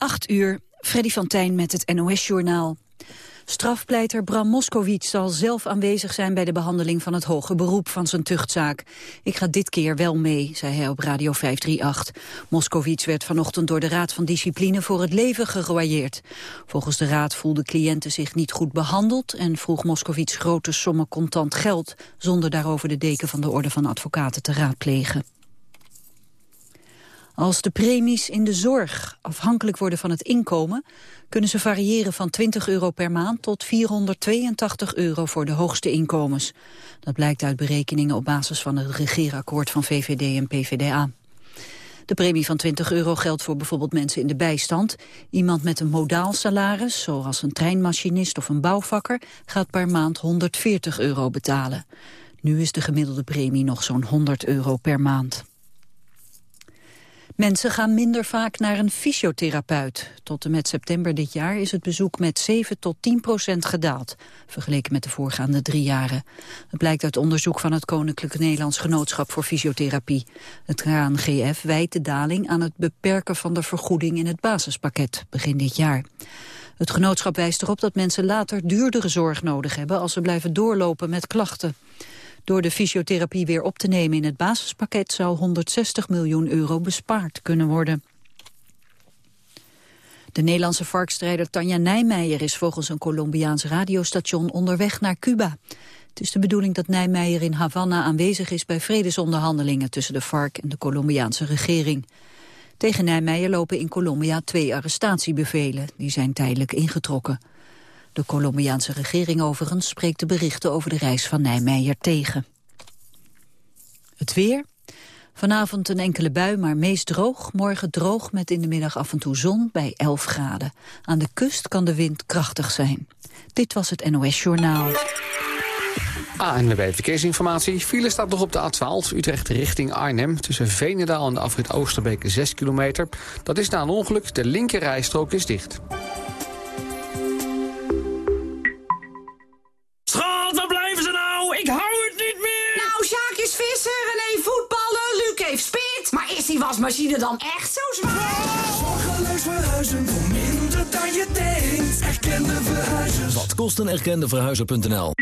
8 uur, Freddy van Tijn met het NOS-journaal. Strafpleiter Bram Moskowitz zal zelf aanwezig zijn bij de behandeling van het hoge beroep van zijn tuchtzaak. Ik ga dit keer wel mee, zei hij op Radio 538. Moskowitz werd vanochtend door de Raad van Discipline voor het leven geroyeerd. Volgens de Raad voelden cliënten zich niet goed behandeld en vroeg Moskowitz grote sommen contant geld, zonder daarover de deken van de Orde van Advocaten te raadplegen. Als de premies in de zorg afhankelijk worden van het inkomen... kunnen ze variëren van 20 euro per maand tot 482 euro voor de hoogste inkomens. Dat blijkt uit berekeningen op basis van het regeerakkoord van VVD en PVDA. De premie van 20 euro geldt voor bijvoorbeeld mensen in de bijstand. Iemand met een modaal salaris, zoals een treinmachinist of een bouwvakker... gaat per maand 140 euro betalen. Nu is de gemiddelde premie nog zo'n 100 euro per maand. Mensen gaan minder vaak naar een fysiotherapeut. Tot en met september dit jaar is het bezoek met 7 tot 10 procent gedaald, vergeleken met de voorgaande drie jaren. Het blijkt uit onderzoek van het Koninklijk Nederlands Genootschap voor Fysiotherapie. Het KNGF wijt de daling aan het beperken van de vergoeding in het basispakket begin dit jaar. Het genootschap wijst erop dat mensen later duurdere zorg nodig hebben als ze blijven doorlopen met klachten. Door de fysiotherapie weer op te nemen in het basispakket zou 160 miljoen euro bespaard kunnen worden. De Nederlandse varkstrijder Tanja Nijmeijer is volgens een Colombiaans radiostation onderweg naar Cuba. Het is de bedoeling dat Nijmeijer in Havana aanwezig is bij vredesonderhandelingen tussen de FARC en de Colombiaanse regering. Tegen Nijmeijer lopen in Colombia twee arrestatiebevelen, die zijn tijdelijk ingetrokken. De Colombiaanse regering overigens spreekt de berichten over de reis van Nijmeijer tegen. Het weer. Vanavond een enkele bui, maar meest droog. Morgen droog met in de middag af en toe zon bij 11 graden. Aan de kust kan de wind krachtig zijn. Dit was het NOS Journaal. ANWB Verkeersinformatie. File staat nog op de A12 Utrecht richting Arnhem. Tussen Veenendaal en de afrit Oosterbeek 6 kilometer. Dat is na een ongeluk. De linkerrijstrook is dicht. Wasmachine dan echt zo zwaar? Zorgeloos verhuizen voor minder dan je denkt. Erkende verhuizers. Wat kost een erkende verhuizer.nl?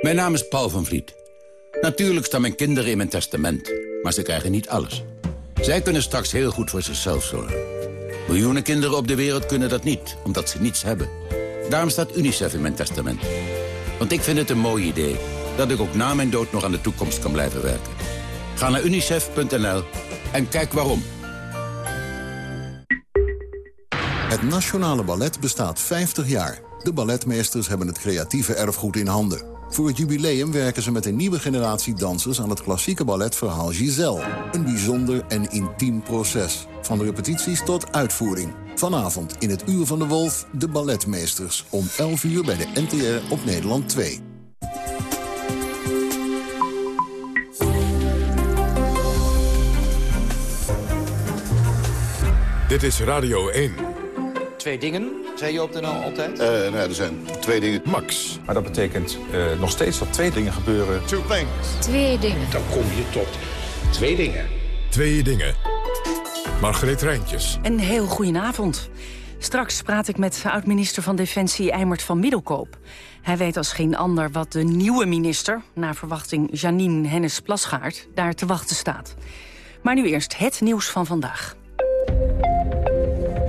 Mijn naam is Paul van Vliet. Natuurlijk staan mijn kinderen in mijn testament, maar ze krijgen niet alles. Zij kunnen straks heel goed voor zichzelf zorgen. Miljoenen kinderen op de wereld kunnen dat niet, omdat ze niets hebben. Daarom staat UNICEF in mijn testament. Want ik vind het een mooi idee dat ik ook na mijn dood nog aan de toekomst kan blijven werken. Ga naar unicef.nl en kijk waarom. Het Nationale Ballet bestaat 50 jaar. De balletmeesters hebben het creatieve erfgoed in handen. Voor het jubileum werken ze met een nieuwe generatie dansers... aan het klassieke balletverhaal Giselle. Een bijzonder en intiem proces. Van repetities tot uitvoering. Vanavond in het Uur van de Wolf, de balletmeesters. Om 11 uur bij de NTR op Nederland 2. Dit is Radio 1. Twee dingen, zei je op de NL altijd? Uh, nou, er zijn twee dingen. Max. Maar dat betekent uh, nog steeds dat twee dingen gebeuren. Two things. Twee dingen. Dan kom je tot twee dingen. Twee dingen. Margreet Rijntjes. Een heel goedenavond. Straks praat ik met oud-minister van Defensie Eimert van Middelkoop. Hij weet als geen ander wat de nieuwe minister... naar verwachting Janine Hennis-Plasgaard, daar te wachten staat. Maar nu eerst het nieuws van vandaag.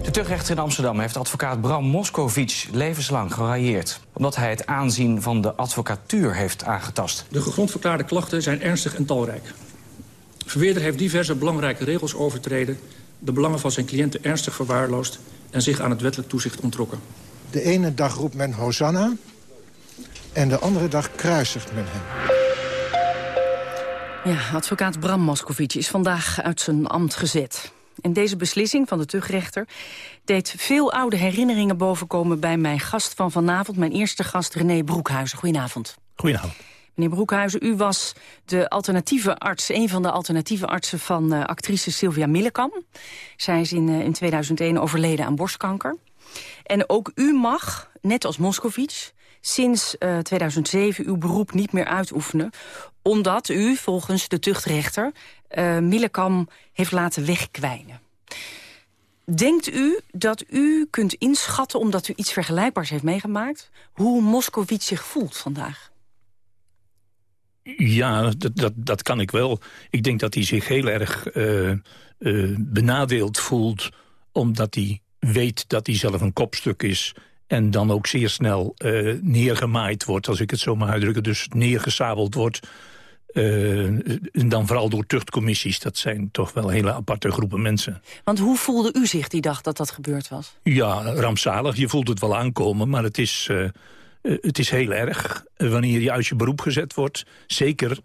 De tuchtrechter in Amsterdam heeft advocaat Bram Moskovic levenslang gerailleerd. Omdat hij het aanzien van de advocatuur heeft aangetast. De gegrondverklaarde klachten zijn ernstig en talrijk. Verweerder heeft diverse belangrijke regels overtreden... de belangen van zijn cliënten ernstig verwaarloosd... en zich aan het wettelijk toezicht ontrokken. De ene dag roept men Hosanna... en de andere dag kruisigt men hem. Ja, advocaat Bram Moskovic is vandaag uit zijn ambt gezet. En deze beslissing van de tuchtrechter deed veel oude herinneringen bovenkomen bij mijn gast van vanavond, mijn eerste gast René Broekhuizen. Goedenavond. Goedenavond. Meneer Broekhuizen, u was de alternatieve arts, een van de alternatieve artsen van uh, actrice Sylvia Millekam. Zij is in, uh, in 2001 overleden aan borstkanker. En ook u mag, net als Moscovic, sinds uh, eh, 2007 uw beroep niet meer uitoefenen... omdat u volgens de tuchtrechter uh, Millekam heeft laten wegkwijnen. Denkt u dat u kunt inschatten, omdat u iets vergelijkbaars heeft meegemaakt... hoe Moskovits zich voelt vandaag? Ja, dat, dat, dat kan ik wel. Ik denk dat hij zich heel erg uh, uh, benadeeld voelt... omdat hij weet dat hij zelf een kopstuk is... en dan ook zeer snel neergemaaid wordt, als ik het zo maar uitdrukken. Dus neergesabeld wordt... en dan vooral door tuchtcommissies. Dat zijn toch wel hele aparte groepen mensen. Want hoe voelde u zich die dag dat dat gebeurd was? Ja, rampzalig. Je voelt het wel aankomen, maar het is... Uh, het is heel erg wanneer je uit je beroep gezet wordt. Zeker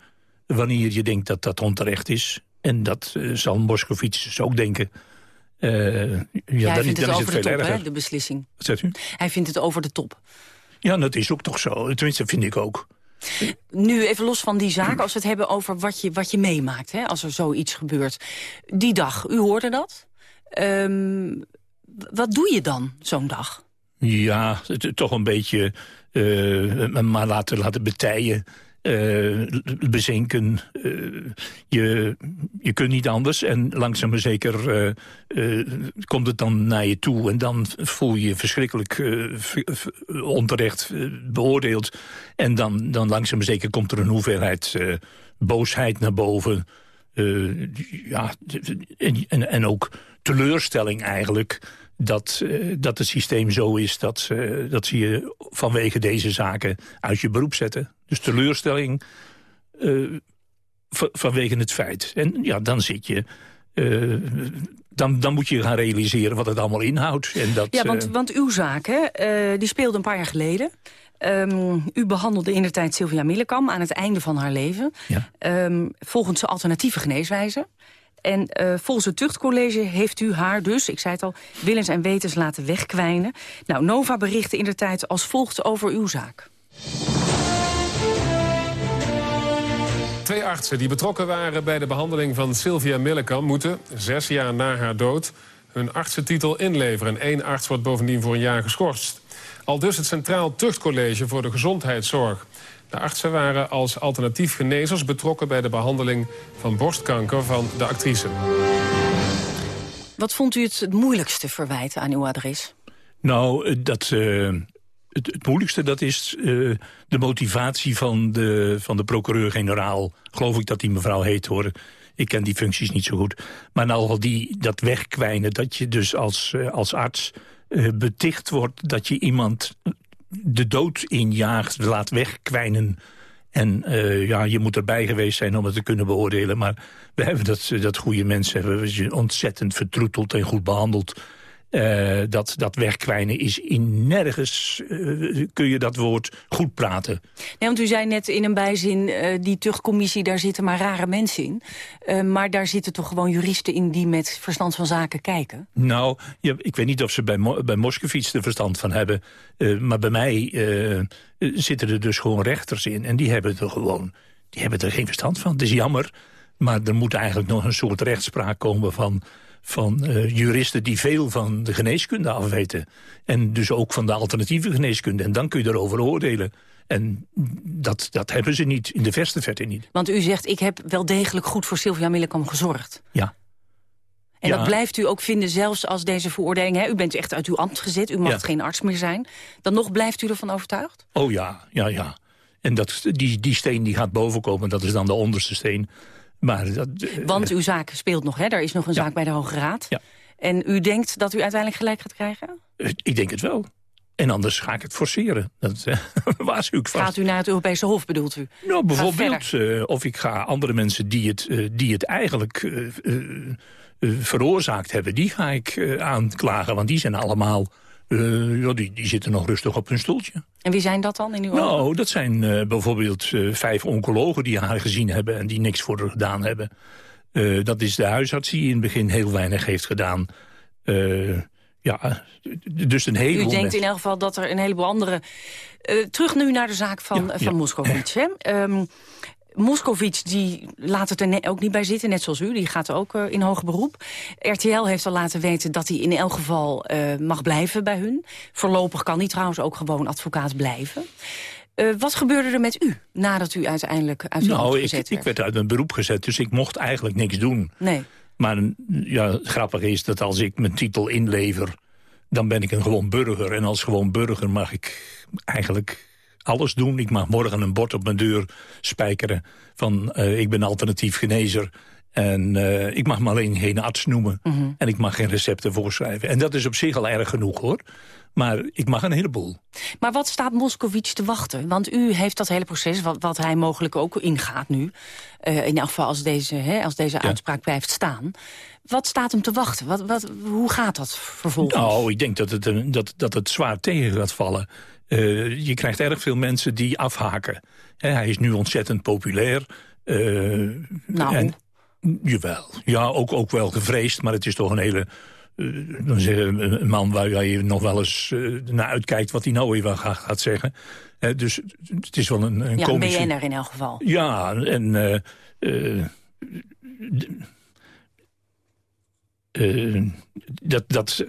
wanneer je denkt dat dat onterecht is. En dat uh, zal Moskovits ook denken. Uh, ja, ja, hij vindt het is over het de top, hè, de beslissing. Wat zegt u? Hij vindt het over de top. Ja, dat is ook toch zo. Tenminste, vind ik ook. Nu even los van die zaak, als we het hebben over wat je, wat je meemaakt... Hè, als er zoiets gebeurt. Die dag, u hoorde dat. Um, wat doe je dan, zo'n dag? Ja, toch een beetje uh, maar laten, laten betijen. Uh, bezinken. Uh, je, je kunt niet anders. En langzaam maar zeker uh, komt het dan naar je toe. En dan voel je je verschrikkelijk onterecht beoordeeld. En dan, dan langzaam maar zeker komt er een hoeveelheid boosheid naar boven. ja, en, en, en ook teleurstelling eigenlijk dat, uh, dat het systeem zo is dat, uh, dat ze je vanwege deze zaken uit je beroep zetten. Dus teleurstelling uh, vanwege het feit. En ja, dan zit je... dan, dan moet je gaan realiseren wat het allemaal inhoudt. En dat, ja, want, want uw zaak, hè, die speelde een paar jaar geleden. Um, u behandelde in de tijd Sylvia Millekam aan het einde van haar leven. Ja. Um, volgens de alternatieve geneeswijze. En uh, volgens het tuchtcollege heeft u haar dus, ik zei het al, willens en wetens laten wegkwijnen. Nou, Nova berichtte in de tijd als volgt over uw zaak. Twee artsen die betrokken waren bij de behandeling van Sylvia Millekam... moeten, zes jaar na haar dood, hun artsentitel inleveren. Eén arts wordt bovendien voor een jaar geschorst. Al dus het Centraal Tuchtcollege voor de Gezondheidszorg. De artsen waren als alternatief genezers betrokken bij de behandeling van borstkanker van de actrice. Wat vond u het, het moeilijkste verwijten aan uw adres? Nou, dat, uh, het, het, moeilijkste dat is uh, de motivatie van de, van de procureur-generaal. Geloof ik dat die mevrouw heet hoor. Ik ken die functies niet zo goed. Maar nou al die, dat wegkwijnen, dat je dus als, uh, als arts beticht wordt... dat je iemand de dood injaagt, laat wegkwijnen. En uh, ja, je moet erbij geweest zijn om het te kunnen beoordelen. Maar we hebben dat, dat goede mensen hebben we ontzettend vertroeteld en goed behandeld. Uh, dat, dat wegkwijnen is in nergens, uh, kun je dat woord goed praten. Nee, want u zei net in een bijzin, uh, die tuchtcommissie, daar zitten maar rare mensen in. maar daar zitten toch gewoon juristen in die met verstand van zaken kijken? Nou, ja, ik weet niet of ze bij, Mo bij Moskovits er verstand van hebben. maar bij mij zitten er dus gewoon rechters in. En die hebben er gewoon die hebben er geen verstand van. Het is jammer, maar er moet eigenlijk nog een soort rechtspraak komen van van uh, juristen die veel van de geneeskunde afweten. En dus ook van de alternatieve geneeskunde. En dan kun je erover oordelen. En dat, dat hebben ze niet, in de verste verte niet. Want u zegt, ik heb wel degelijk goed voor Sylvia Millekam gezorgd. Ja. En ja. dat blijft u ook vinden, zelfs als deze veroordeling... Hè, u bent echt uit uw ambt gezet, u mag Ja. geen arts meer zijn. Dan nog blijft u ervan overtuigd? Oh ja, ja, ja. En dat, die, die steen die gaat bovenkomen, dat is dan de onderste steen. Maar dat, eh, Want uw zaak speelt nog, hè? Er is nog een zaak bij de Hoge Raad. Ja. En u denkt dat u uiteindelijk gelijk gaat krijgen? ik denk het wel. En anders ga ik het forceren. Dat eh, waarschuw ik vast. Gaat u naar het Europese Hof, bedoelt u? Nou, bijvoorbeeld, eh, of ik ga andere mensen die het, die het eigenlijk veroorzaakt hebben... die ga ik aanklagen, want die zijn allemaal... eh, ja, die, die zitten nog rustig op hun stoeltje. En wie zijn dat dan in uw ogen? Nou, dat zijn eh, bijvoorbeeld eh, vijf oncologen die haar gezien hebben... en die niks voor haar gedaan hebben. Dat is de huisarts die in het begin heel weinig heeft gedaan. Ja, dus een U heleboel denkt mensen. in elk geval dat er een heleboel andere... Terug nu naar de zaak van, Ja, van ja. Hè? Moskovits die laat het er ook niet bij zitten, net zoals u. Die gaat ook eh, in hoger beroep. RTL heeft al laten weten dat hij in elk geval eh, mag blijven bij hun. Voorlopig kan hij trouwens ook gewoon advocaat blijven. Eh, wat gebeurde er met u nadat u uiteindelijk uit Nou, ik, gezet ik werd uit mijn beroep gezet, dus ik mocht eigenlijk niks doen. Nee. Maar ja, grappig is dat als ik mijn titel inlever... dan ben ik een gewoon burger. En als gewoon burger mag ik eigenlijk alles doen. Ik mag morgen een bord op mijn deur spijkeren van uh, ik ben alternatief genezer. En uh, ik mag me alleen geen arts noemen. Mm -hmm. En ik mag geen recepten voorschrijven. En dat is op zich al erg genoeg, hoor. Maar ik mag een heleboel. Maar wat staat Moscovici te wachten? Want u heeft dat hele proces, wat, wat hij mogelijk ook ingaat nu... Uh, in elk geval als deze, hè, als deze ja. uitspraak blijft staan. Wat staat hem te wachten? Wat, wat, hoe gaat dat vervolgens? Nou, ik denk dat het, dat, dat het zwaar tegen gaat vallen. Uh, je krijgt erg veel mensen die afhaken. He, hij is nu ontzettend populair. Uh, nou... En, jawel. Ja, ook, ook wel gevreesd, maar het is toch een hele... Uh, dan zeggen een man waar je nog wel eens naar uitkijkt... wat hij nou weer gaat, gaat zeggen. Dus het is wel een, een ja, komische... BN'er in elk geval. Ja, en... dat, dat,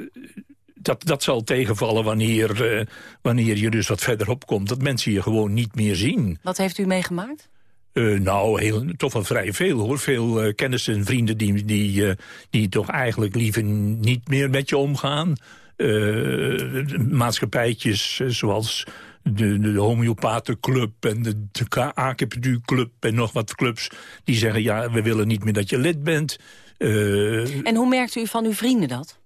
dat, dat zal tegenvallen wanneer, uh, wanneer je dus wat verderop komt. Dat mensen je gewoon niet meer zien. Wat heeft u meegemaakt? Uh, nou, heel, toch wel vrij veel hoor. Veel uh, kennissen en vrienden die, die, uh, die toch eigenlijk liever niet meer met je omgaan. maatschappijtjes zoals de, de homeopathenclub en de, de acupunctuurclub en nog wat clubs... die zeggen, ja, we willen niet meer dat je lid bent. en hoe merkt u van uw vrienden dat?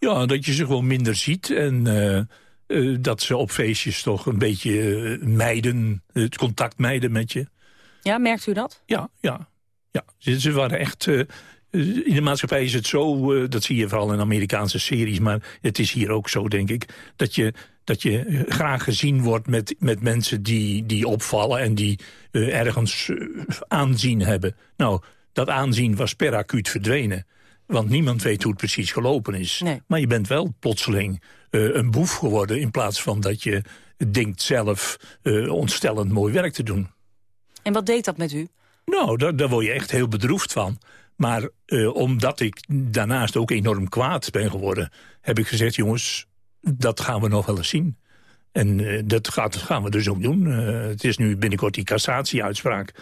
Ja, dat je ze gewoon minder ziet en uh, uh, dat ze op feestjes toch een beetje uh, mijden, het contact mijden met je. Ja, merkt u dat? Ja, ja. ja. Ze, ze waren echt... in de maatschappij is het zo, dat zie je vooral in Amerikaanse series... maar het is hier ook zo, denk ik, dat je, dat je graag gezien wordt met, met mensen die, die opvallen... en die ergens aanzien hebben. Nou, dat aanzien was per acuut verdwenen. Want niemand weet hoe het precies gelopen is. Nee. Maar je bent wel plotseling uh, een boef geworden... in plaats van dat je denkt zelf uh, ontstellend mooi werk te doen. En wat deed dat met u? Nou, daar, daar word je echt heel bedroefd van. Maar uh, omdat ik daarnaast ook enorm kwaad ben geworden... heb ik gezegd, jongens, dat gaan we nog wel eens zien. En dat gaat, gaan we dus ook doen. het is nu binnenkort die cassatieuitspraak.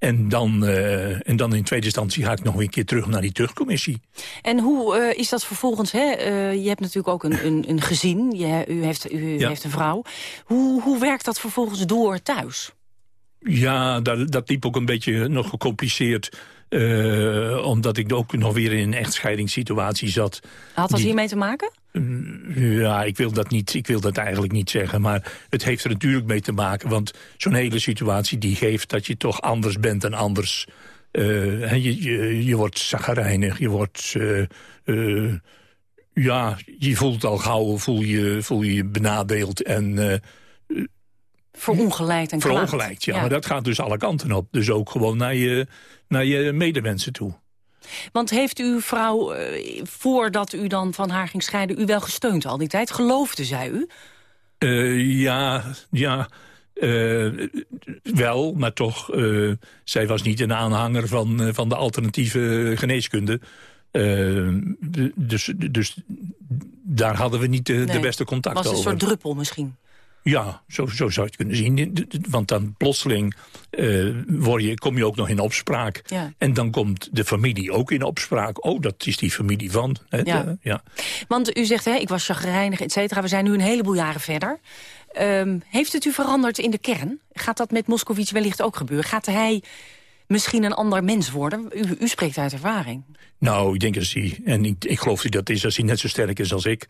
En dan, uh, en dan in tweede instantie ga ik nog een keer terug naar die terugcommissie. En hoe uh, is dat vervolgens? Hè? Uh, je hebt natuurlijk ook een, een, een gezin, je, u, heeft, u ja. heeft een vrouw. Hoe, hoe werkt dat vervolgens door thuis? Ja, dat, dat liep ook een beetje nog gecompliceerd. Uh, omdat ik ook nog weer in een echtscheidingssituatie zat. Had dat die... hiermee te maken? Ja, ik wil, dat niet, ik wil dat eigenlijk niet zeggen. Maar het heeft er natuurlijk mee te maken. Want zo'n hele situatie die geeft dat je toch anders bent dan anders. Uh, je, je, je wordt zagrijnig, je wordt... Uh, uh, ja, je voelt al gauw, voel je voel je benadeeld en... Verongelijkt en Verongelijkt, ja, ja. Maar dat gaat dus alle kanten op. Dus ook gewoon naar je, naar je medemensen toe. Want heeft uw vrouw, uh, voordat u dan van haar ging scheiden... u wel gesteund al die tijd? Geloofde zij u? Uh, ja, ja... Uh, wel, maar toch, zij was niet een aanhanger van, van de alternatieve geneeskunde. dus, dus daar hadden we niet de, nee. de beste contact over. was een soort druppel misschien? Ja, zo, zo zou je het kunnen zien. Want dan plotseling uh, word je, kom je ook nog in opspraak. Ja. En dan komt de familie ook in opspraak. Oh, dat is die familie van. Hè, ja. De, ja. Want u zegt, hè, ik was chagrijnig, et cetera. We zijn nu een heleboel jaren verder. Um, heeft het u veranderd in de kern? Gaat dat met Moscovici wellicht ook gebeuren? Gaat hij misschien een ander mens worden? U, u spreekt uit ervaring. Nou, ik denk dat hij, en ik, ik geloof dat is als hij net zo sterk is als ik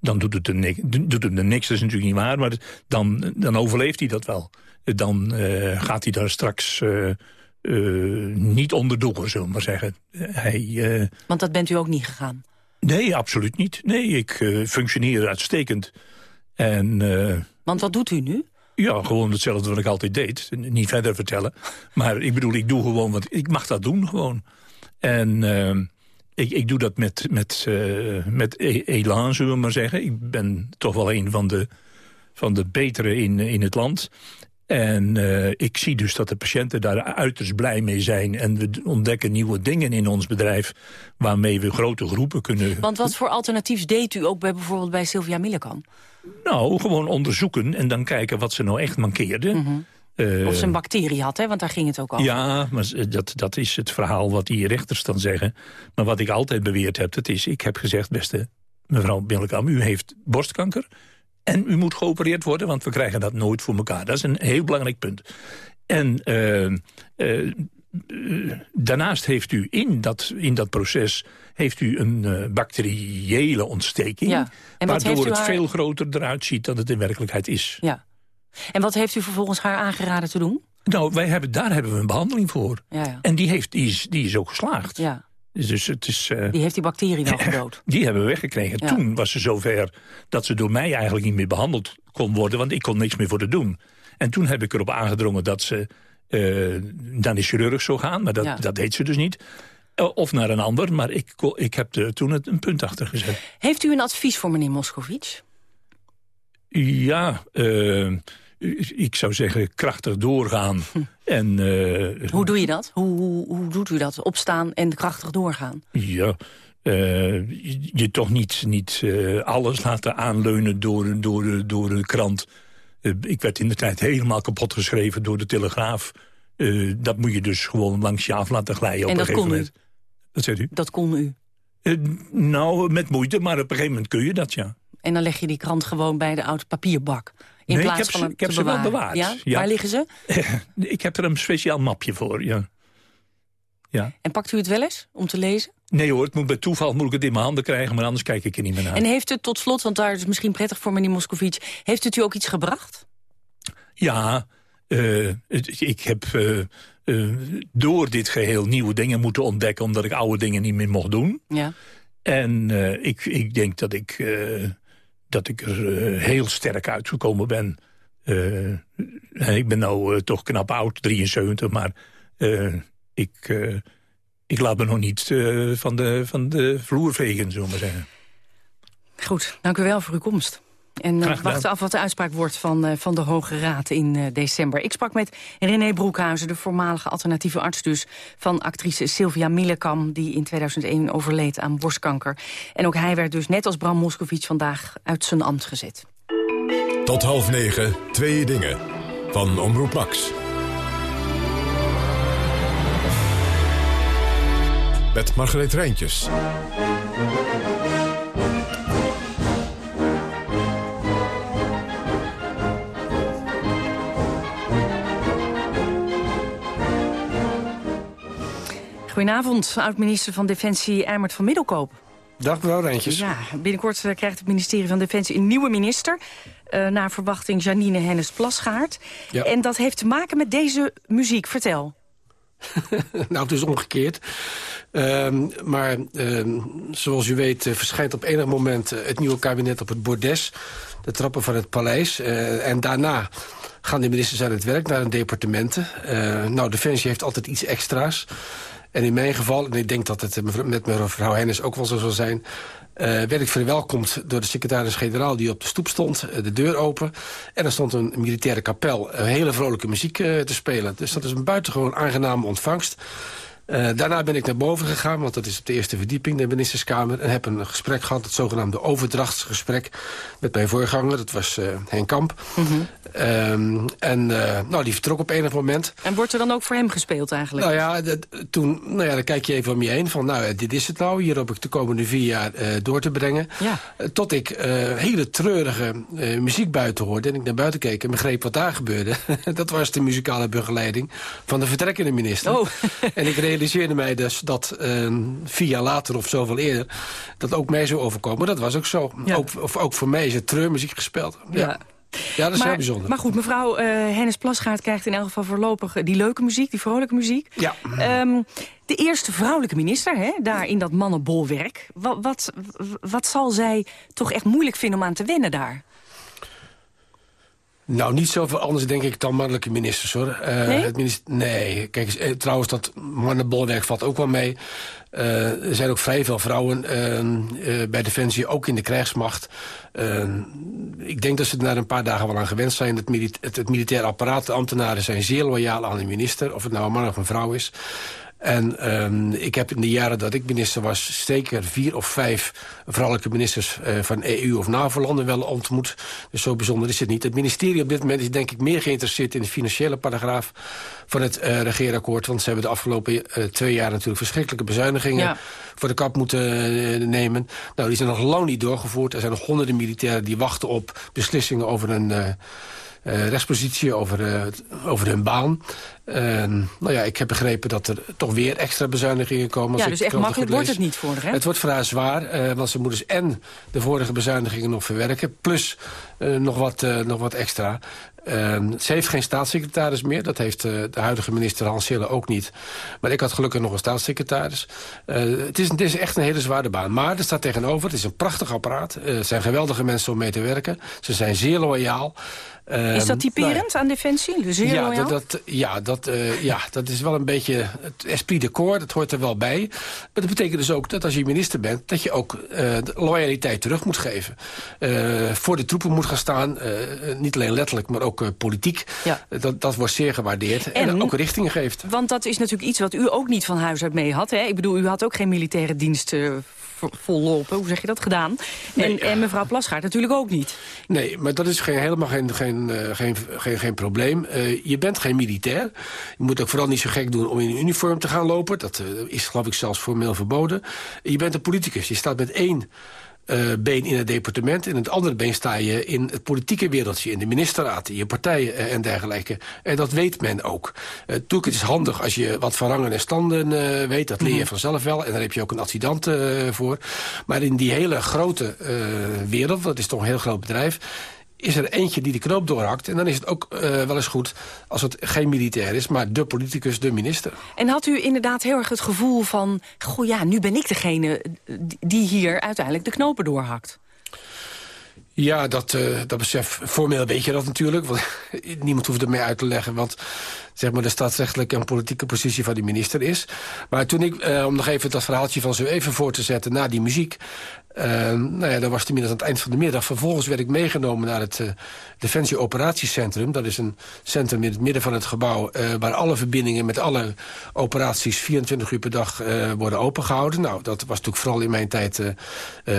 dan doet het hem, niks, doet hem niks. Dat is natuurlijk niet waar, maar dan, dan overleeft hij dat wel. Dan uh, gaat hij daar straks uh, uh, niet onderdoor, zullen we maar zeggen. Hij, Want dat bent u ook niet gegaan? Nee, absoluut niet. Nee, ik functioneer uitstekend. En, Want wat doet u nu? Ja, gewoon hetzelfde wat ik altijd deed. Niet verder vertellen. Maar ik bedoel, ik doe gewoon wat... Ik mag dat doen gewoon. En... Ik, ik doe dat met, met, uh, met elan, zullen we maar zeggen. Ik ben toch wel een van de, van de betere in, in het land. En uh, ik zie dus dat de patiënten daar uiterst blij mee zijn. En we ontdekken nieuwe dingen in ons bedrijf... waarmee we grote groepen kunnen... Want wat voor alternatiefs deed u ook bij, bijvoorbeeld bij Sylvia Millekam? Nou, gewoon onderzoeken en dan kijken wat ze nou echt mankeerde. Mm -hmm. Eh, of ze een bacterie had, hè? want daar ging het ook over. Ja, maar dat, dat is het verhaal wat die rechters dan zeggen. Maar wat ik altijd beweerd heb, dat is... ik heb gezegd, beste mevrouw Billekam, u heeft borstkanker... en u moet geopereerd worden, want we krijgen dat nooit voor elkaar. Dat is een heel belangrijk punt. En uh, uh, daarnaast heeft u in dat, in dat proces heeft u een uh, bacteriële ontsteking... Ja. En waardoor het haar- veel groter eruit ziet dan het in werkelijkheid is. Ja. En wat heeft u vervolgens haar aangeraden te doen? Nou, wij hebben, daar hebben we een behandeling voor. Ja, ja. En die, heeft, die, is, die is ook geslaagd. ja. Dus het is... eh, Die heeft die bacterie wel gedood. Die hebben we weggekregen. Ja. Toen was ze zover dat ze door mij eigenlijk niet meer behandeld kon worden... want ik kon niks meer voor haar doen. En toen heb ik erop aangedrongen dat ze eh, naar de chirurg zou gaan. Maar dat, Ja. dat deed ze dus niet. Eh, Of naar een ander, maar ik, ik heb er toen het een punt achter gezet. Heeft u een advies voor meneer Moscovic? Ja, eh, ik zou zeggen krachtig doorgaan. En eh, Hoe doe je dat? Hoe, hoe, hoe doet u dat? Opstaan en krachtig doorgaan? Ja, eh, je, je toch niet, niet eh, alles laten aanleunen door, door, door de krant. Eh, ik werd in de tijd helemaal kapot geschreven door de Telegraaf. Eh, dat moet je dus gewoon langs je af laten glijden op En een dat gegeven u? moment. Wat zegt u? Dat kon u. Eh, nou, met moeite, maar op een gegeven moment kun je dat, ja. En dan leg je die krant gewoon bij de oude papierbak. In Nee, ik plaats heb van ze- ik heb ze wel bewaard. Ja? Ja. Waar liggen ze? ik heb er een speciaal mapje voor, ja. ja. En pakt u het wel eens om te lezen? Nee hoor, het moet bij toeval moet ik het in mijn handen krijgen... maar anders kijk ik er niet meer naar. En heeft het tot slot, want daar is misschien prettig voor meneer Moscovic... heeft het u ook iets gebracht? Ja, eh, ik heb eh, eh, door dit geheel nieuwe dingen moeten ontdekken... omdat ik oude dingen niet meer mocht doen. Ja. En ik, ik denk dat ik, dat ik er eh, heel sterk uitgekomen ben. Eh, ik ben nou eh, toch knap oud, 73, maar ik, ik laat me nog niet van, de, van de vloer vegen, zullen we maar zeggen. Goed, dank u wel voor uw komst. En eh, wachten af wat de uitspraak wordt van, eh, van de Hoge Raad in eh, december. Ik sprak met René Broekhuizen, de voormalige alternatieve arts dus... van actrice Sylvia Millekam, die in 2001 overleed aan borstkanker. En ook hij werd dus net als Bram Moskowitz vandaag uit zijn ambt gezet. Tot half negen, twee dingen. Van Omroep Max. Met Margreet Rijntjes. Goedenavond, oud-minister van Defensie Eimert van Middelkoop. Dag mevrouw Rijntjes. Ja, binnenkort eh, krijgt het ministerie van Defensie een nieuwe minister. eh, naar verwachting Janine Hennis-Plasgaard. Ja. En dat heeft te maken met deze muziek. Vertel. nou, het is omgekeerd. Ehm, maar ehm, zoals u weet eh, verschijnt op enig moment het nieuwe kabinet op het bordes. De trappen van het paleis. En daarna gaan de ministers aan het werk naar hun departementen. Nou, Defensie heeft altijd iets extra's. En in mijn geval, en ik denk dat het eh, met mevrouw Hennis ook wel zo zal zijn... eh, werd ik verwelkomd door de secretaris-generaal die op de stoep stond. eh, de deur open. En er stond een militaire kapel. Hele vrolijke muziek te spelen. Dus dat is een buitengewoon aangename ontvangst. Eh, daarna ben ik naar boven gegaan, want dat is op de eerste verdieping, de ministerskamer. En heb een gesprek gehad, het zogenaamde overdrachtsgesprek met mijn voorganger. Dat was eh, Henk Kamp. Ehm, en eh, nou, die vertrok op enig moment. En wordt er dan ook voor hem gespeeld eigenlijk? Nou ja, dat- toen, nou ja, dan kijk je even om je heen van, nou, dit is het nou. Hier hoop ik de komende vier jaar door te brengen. Ja. Tot ik hele treurige muziek buiten hoorde. En ik naar buiten keek en begreep wat daar gebeurde. dat was de muzikale begeleiding van de vertrekkende minister. Oh. en ik realiseerde mij dus dat eh, vier jaar later of zoveel eerder... dat ook mij zou overkomen. Dat was ook zo. Ook, of, ook voor mij is het treurmuziek gespeeld. Ja, ja. dat is maar, heel bijzonder. Maar goed, mevrouw eh Hennis Plasgaard krijgt in elk geval voorlopig die leuke muziek, die vrolijke muziek. Ja. Ehm, de eerste vrouwelijke minister, hè, daar in dat mannenbolwerk. Wat, wat, wat zal zij toch echt moeilijk vinden om aan te wennen daar? Nou, niet zoveel anders denk ik dan mannelijke ministers, hoor. Eh, Nee? Het minister, nee, kijk eh, trouwens, dat mannenbolwerk valt ook wel mee. Eh, er zijn ook vrij veel vrouwen eh, eh, bij Defensie, ook in de krijgsmacht. Eh, ik denk dat ze er na een paar dagen wel aan gewend zijn. Het, het, het militair apparaat, de ambtenaren zijn zeer loyaal aan de minister. Of het nou een man of een vrouw is. En ehm, ik heb in de jaren dat ik minister was... zeker vier of vijf vrouwelijke ministers uh, van EU of NAVO-landen wel ontmoet. Dus zo bijzonder is het niet. Het ministerie op dit moment is denk ik meer geïnteresseerd... in de financiële paragraaf van het uh, regeerakkoord. Want ze hebben de afgelopen uh, twee jaar natuurlijk verschrikkelijke bezuinigingen... Ja. voor de kap moeten nemen. Nou, die zijn nog lang niet doorgevoerd. Er zijn nog honderden militairen die wachten op beslissingen over een uh, rechtspositie, over, uh, over hun baan. Nou ja, ik heb begrepen dat er toch weer extra bezuinigingen komen. Ja, dus echt makkelijk wordt het niet voor haar, hè? Het wordt voor haar zwaar, uh, want ze moet dus en de vorige bezuinigingen nog verwerken... plus nog, wat, nog wat extra. ze heeft geen staatssecretaris meer. Dat heeft de huidige minister Hans Hille ook niet. Maar ik had gelukkig nog een staatssecretaris. het, is, het is echt een hele zware baan. Maar er staat tegenover, het is een prachtig apparaat. het zijn geweldige mensen om mee te werken. Ze zijn zeer loyaal. Is dat Ehm, typerend nou ja. aan Defensie? Heel ja, loyaal? dat, dat, ja, dat, uh, ja, dat is wel een beetje het esprit de corps. Dat hoort er wel bij. Maar dat betekent dus ook dat als je minister bent... dat je ook uh, loyaliteit terug moet geven. Uh, voor de troepen moet gaan staan. niet alleen letterlijk, maar ook politiek. Ja. dat, dat wordt zeer gewaardeerd. En, en, ook richtingen geeft. Want dat is natuurlijk iets wat u ook niet van huis uit mee had. Hè? Ik bedoel, u had ook geen militaire dienst vollopen. Hoe zeg je dat? Gedaan. Nee, en, mevrouw Plasgaard natuurlijk ook niet. Nee, maar dat is geen, helemaal geen, geen, geen, geen, geen probleem. Uh, je bent geen militair. Je moet ook vooral niet zo gek doen om in een uniform te gaan lopen. Dat uh, is geloof ik zelfs formeel verboden. Je bent een politicus. Je staat met één uh, been in het departement. En het andere been sta je in het politieke wereldje. In de ministerraad, in je partijen uh, en dergelijke. En dat weet men ook. Uh, natuurlijk, het is handig als je wat van rangen en standen weet. Dat leer je vanzelf wel. En daar heb je ook een adjudant voor. Maar in die hele grote wereld, dat is toch een heel groot bedrijf is er eentje die de knoop doorhakt. En dan is het ook uh, wel eens goed als het geen militair is... maar de politicus, de minister. En had u inderdaad heel erg het gevoel van... goh ja, nu ben ik degene die hier uiteindelijk de knopen doorhakt? Ja, dat, uh, dat besef, formeel weet je dat natuurlijk. Want niemand hoeft er mee uit te leggen. Want zeg maar, de staatsrechtelijke en politieke positie van de minister is. Maar toen ik, uh, om nog even dat verhaaltje van zo even voor te zetten... na die muziek, nou ja, dan was inmiddels aan het eind van de middag. Vervolgens werd ik meegenomen naar het uh, Defensie Operatiecentrum. Dat is een centrum in het midden van het gebouw... Uh, waar alle verbindingen met alle operaties 24 uur per dag uh, worden opengehouden. Nou, dat was natuurlijk vooral in mijn tijd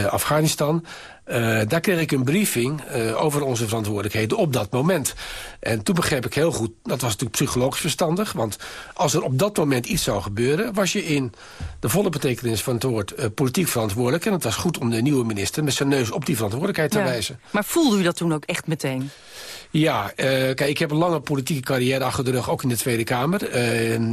Afghanistan. Uh, daar kreeg ik een briefing uh, over onze verantwoordelijkheden op dat moment. En toen begreep ik heel goed, dat was natuurlijk psychologisch verstandig... want als er op dat moment iets zou gebeuren... was je in de volle betekenis van het woord uh, politiek verantwoordelijk... en het was goed om de nieuwe minister met zijn neus op die verantwoordelijkheid te ja. wijzen. Maar voelde u dat toen ook echt meteen? Ja, kijk, ik heb een lange politieke carrière achter de rug, ook in de Tweede Kamer.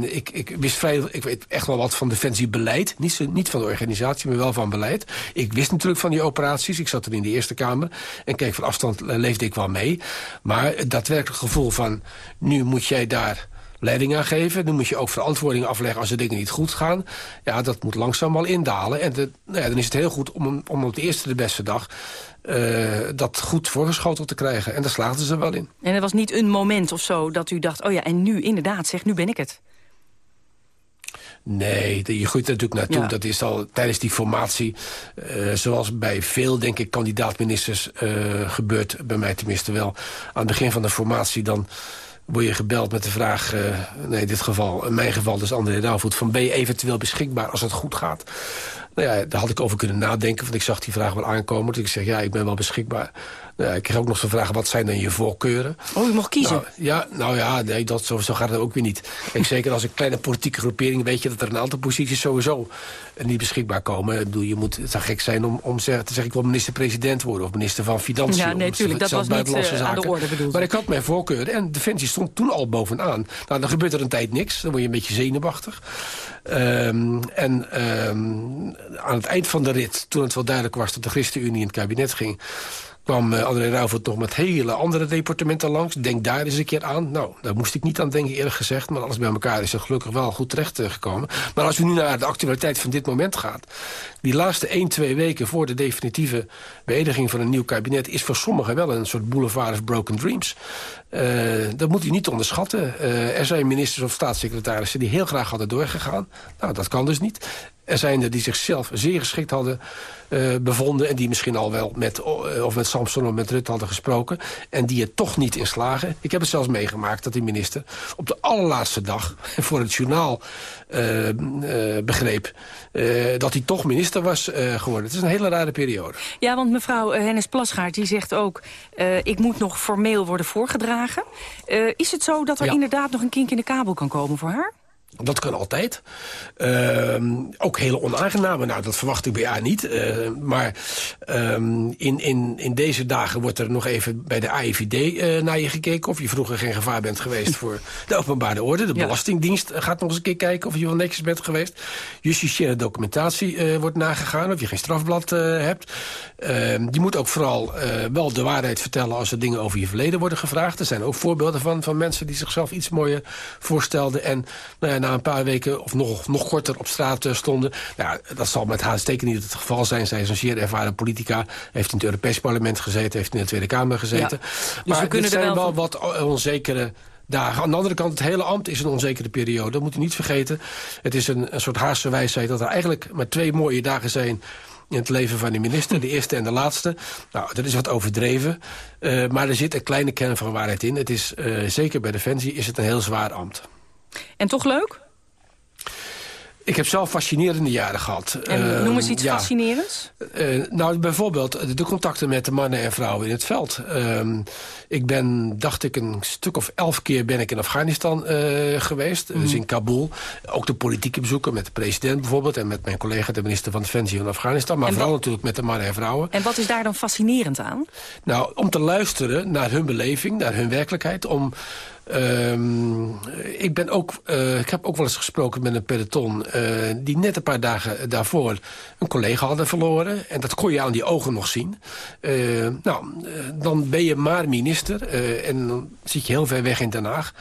Ik, ik wist vrij, ik weet echt wel wat van defensiebeleid. Niet, zo, niet van de organisatie, maar wel van beleid. Ik wist natuurlijk van die operaties. Ik zat in de Eerste Kamer. En kijk, van afstand leefde ik wel mee. Maar het daadwerkelijk gevoel van, nu moet jij daar leiding aan geven. Nu moet je ook verantwoording afleggen als er dingen niet goed gaan. Ja, dat moet langzaam al indalen. En de, nou ja, dan is het heel goed om, om op de eerste de beste dag... Uh, dat goed voorgeschoteld te krijgen. En daar slaagden ze wel in. En er was niet een moment of zo dat u dacht... oh ja, en nu inderdaad, zeg, nu ben ik het. Nee, je groeit er natuurlijk naartoe. Ja. Dat is al tijdens die formatie, uh, zoals bij veel, denk ik, kandidaat-ministers uh, gebeurt. Bij mij tenminste wel. Aan het begin van de formatie dan word je gebeld met de vraag... Uh, nee, in dit geval, in mijn geval dus André Rauwvoet... van ben je eventueel beschikbaar als het goed gaat? Nou ja, daar had ik over kunnen nadenken, want ik zag die vraag wel aankomen. Dus ik zeg, ja, ik ben wel beschikbaar. Nou, ik kreeg ook nog zo'n vraag, wat zijn dan je voorkeuren? Oh, je mocht kiezen? Nou, ja, nou ja, nee, dat, zo, zo gaat het ook weer niet. Kijk, zeker als een kleine politieke groepering... weet je dat er een aantal posities sowieso niet beschikbaar komen. Ik bedoel, je moet, het zou gek zijn om, om zeg, te zeggen... ik wil minister-president worden of minister van Financiën. Ja, nee, natuurlijk, dat was niet uh, aan de orde bedoeld. Maar ik had mijn voorkeuren en Defensie stond toen al bovenaan. Nou, dan gebeurt er een tijd niks, dan word je een beetje zenuwachtig. Um, en um, aan het eind van de rit, toen het wel duidelijk was... dat de ChristenUnie in het kabinet ging kwam uh, André Rauwvoet nog met hele andere departementen langs. Denk daar eens een keer aan. Nou, daar moest ik niet aan denken eerlijk gezegd. Maar alles bij elkaar is er gelukkig wel goed terecht uh, gekomen. Maar als u nu naar de actualiteit van dit moment gaat... die laatste 1, 2 weken voor de definitieve beëdiging van een nieuw kabinet... is voor sommigen wel een soort boulevard of broken dreams. Uh, dat moet u niet onderschatten. er zijn ministers of staatssecretarissen die heel graag hadden doorgegaan. Nou, dat kan dus niet. Er zijn er die zichzelf zeer geschikt hadden uh, bevonden... en die misschien al wel met, of met Samson of met Rutte hadden gesproken... en die er toch niet in slagen. Ik heb het zelfs meegemaakt dat die minister op de allerlaatste dag... voor het journaal uh, uh, begreep dat hij toch minister was geworden. Het is een hele rare periode. Ja, want mevrouw Hennis Plasgaard die zegt ook... ik moet nog formeel worden voorgedragen. is het zo dat er inderdaad nog een kink in de kabel kan komen voor haar? Dat kan altijd. Uh, ook hele onaangename. Nou, dat verwacht ik bij haar niet. Uh, maar um, in, in, in deze dagen wordt er nog even bij de AIVD uh, naar je gekeken... of je vroeger geen gevaar bent geweest voor de openbare orde. De Belastingdienst gaat nog eens een keer kijken of je wel netjes bent geweest. Justitiële documentatie uh, wordt nagegaan, of je geen strafblad hebt. Ehm, je moet ook vooral wel de waarheid vertellen... als er dingen over je verleden worden gevraagd. Er zijn ook voorbeelden van, van mensen die zichzelf iets mooier voorstelden... en nou na een paar weken of nog, nog korter op straat eh, stonden. Nou, dat zal met haar zeker niet het geval zijn. Zij is een zeer ervaren politica. Heeft in het Europees Parlement gezeten. Heeft in de Tweede Kamer gezeten. Dus maar we kunnen er wel, wel wat onzekere dagen. Aan de andere kant, het hele ambt is een onzekere periode. Dat moet u niet vergeten. Het is een, een soort haarse wijsheid dat er eigenlijk maar twee mooie dagen zijn in het leven van de minister. De eerste en de laatste. Nou, dat is wat overdreven. Uh, maar er zit een kleine kern van waarheid in. Het is, uh, zeker bij Defensie is het een heel zwaar ambt. En toch leuk? Ik heb zelf fascinerende jaren gehad. En noem eens iets uh, fascinerends. Uh, nou, bijvoorbeeld de contacten met de mannen en vrouwen in het veld. Uh, ik ben, dacht ik, een stuk of elf keer ben ik in Afghanistan uh, geweest. Mm. Dus in Kabul. Ook de politieke bezoeken met de president bijvoorbeeld... en met mijn collega, de minister van Defensie van Afghanistan. Maar vooral natuurlijk met de mannen en vrouwen. En wat is daar dan fascinerend aan? Nou, om te luisteren naar hun beleving, naar hun werkelijkheid... om Um, ik, ben ook, uh, ik heb ook wel eens gesproken met een peloton... Uh, die net een paar dagen daarvoor een collega hadden verloren. En dat kon je aan die ogen nog zien. Uh, nou, dan ben je maar minister. en dan zit je heel ver weg in Den Haag.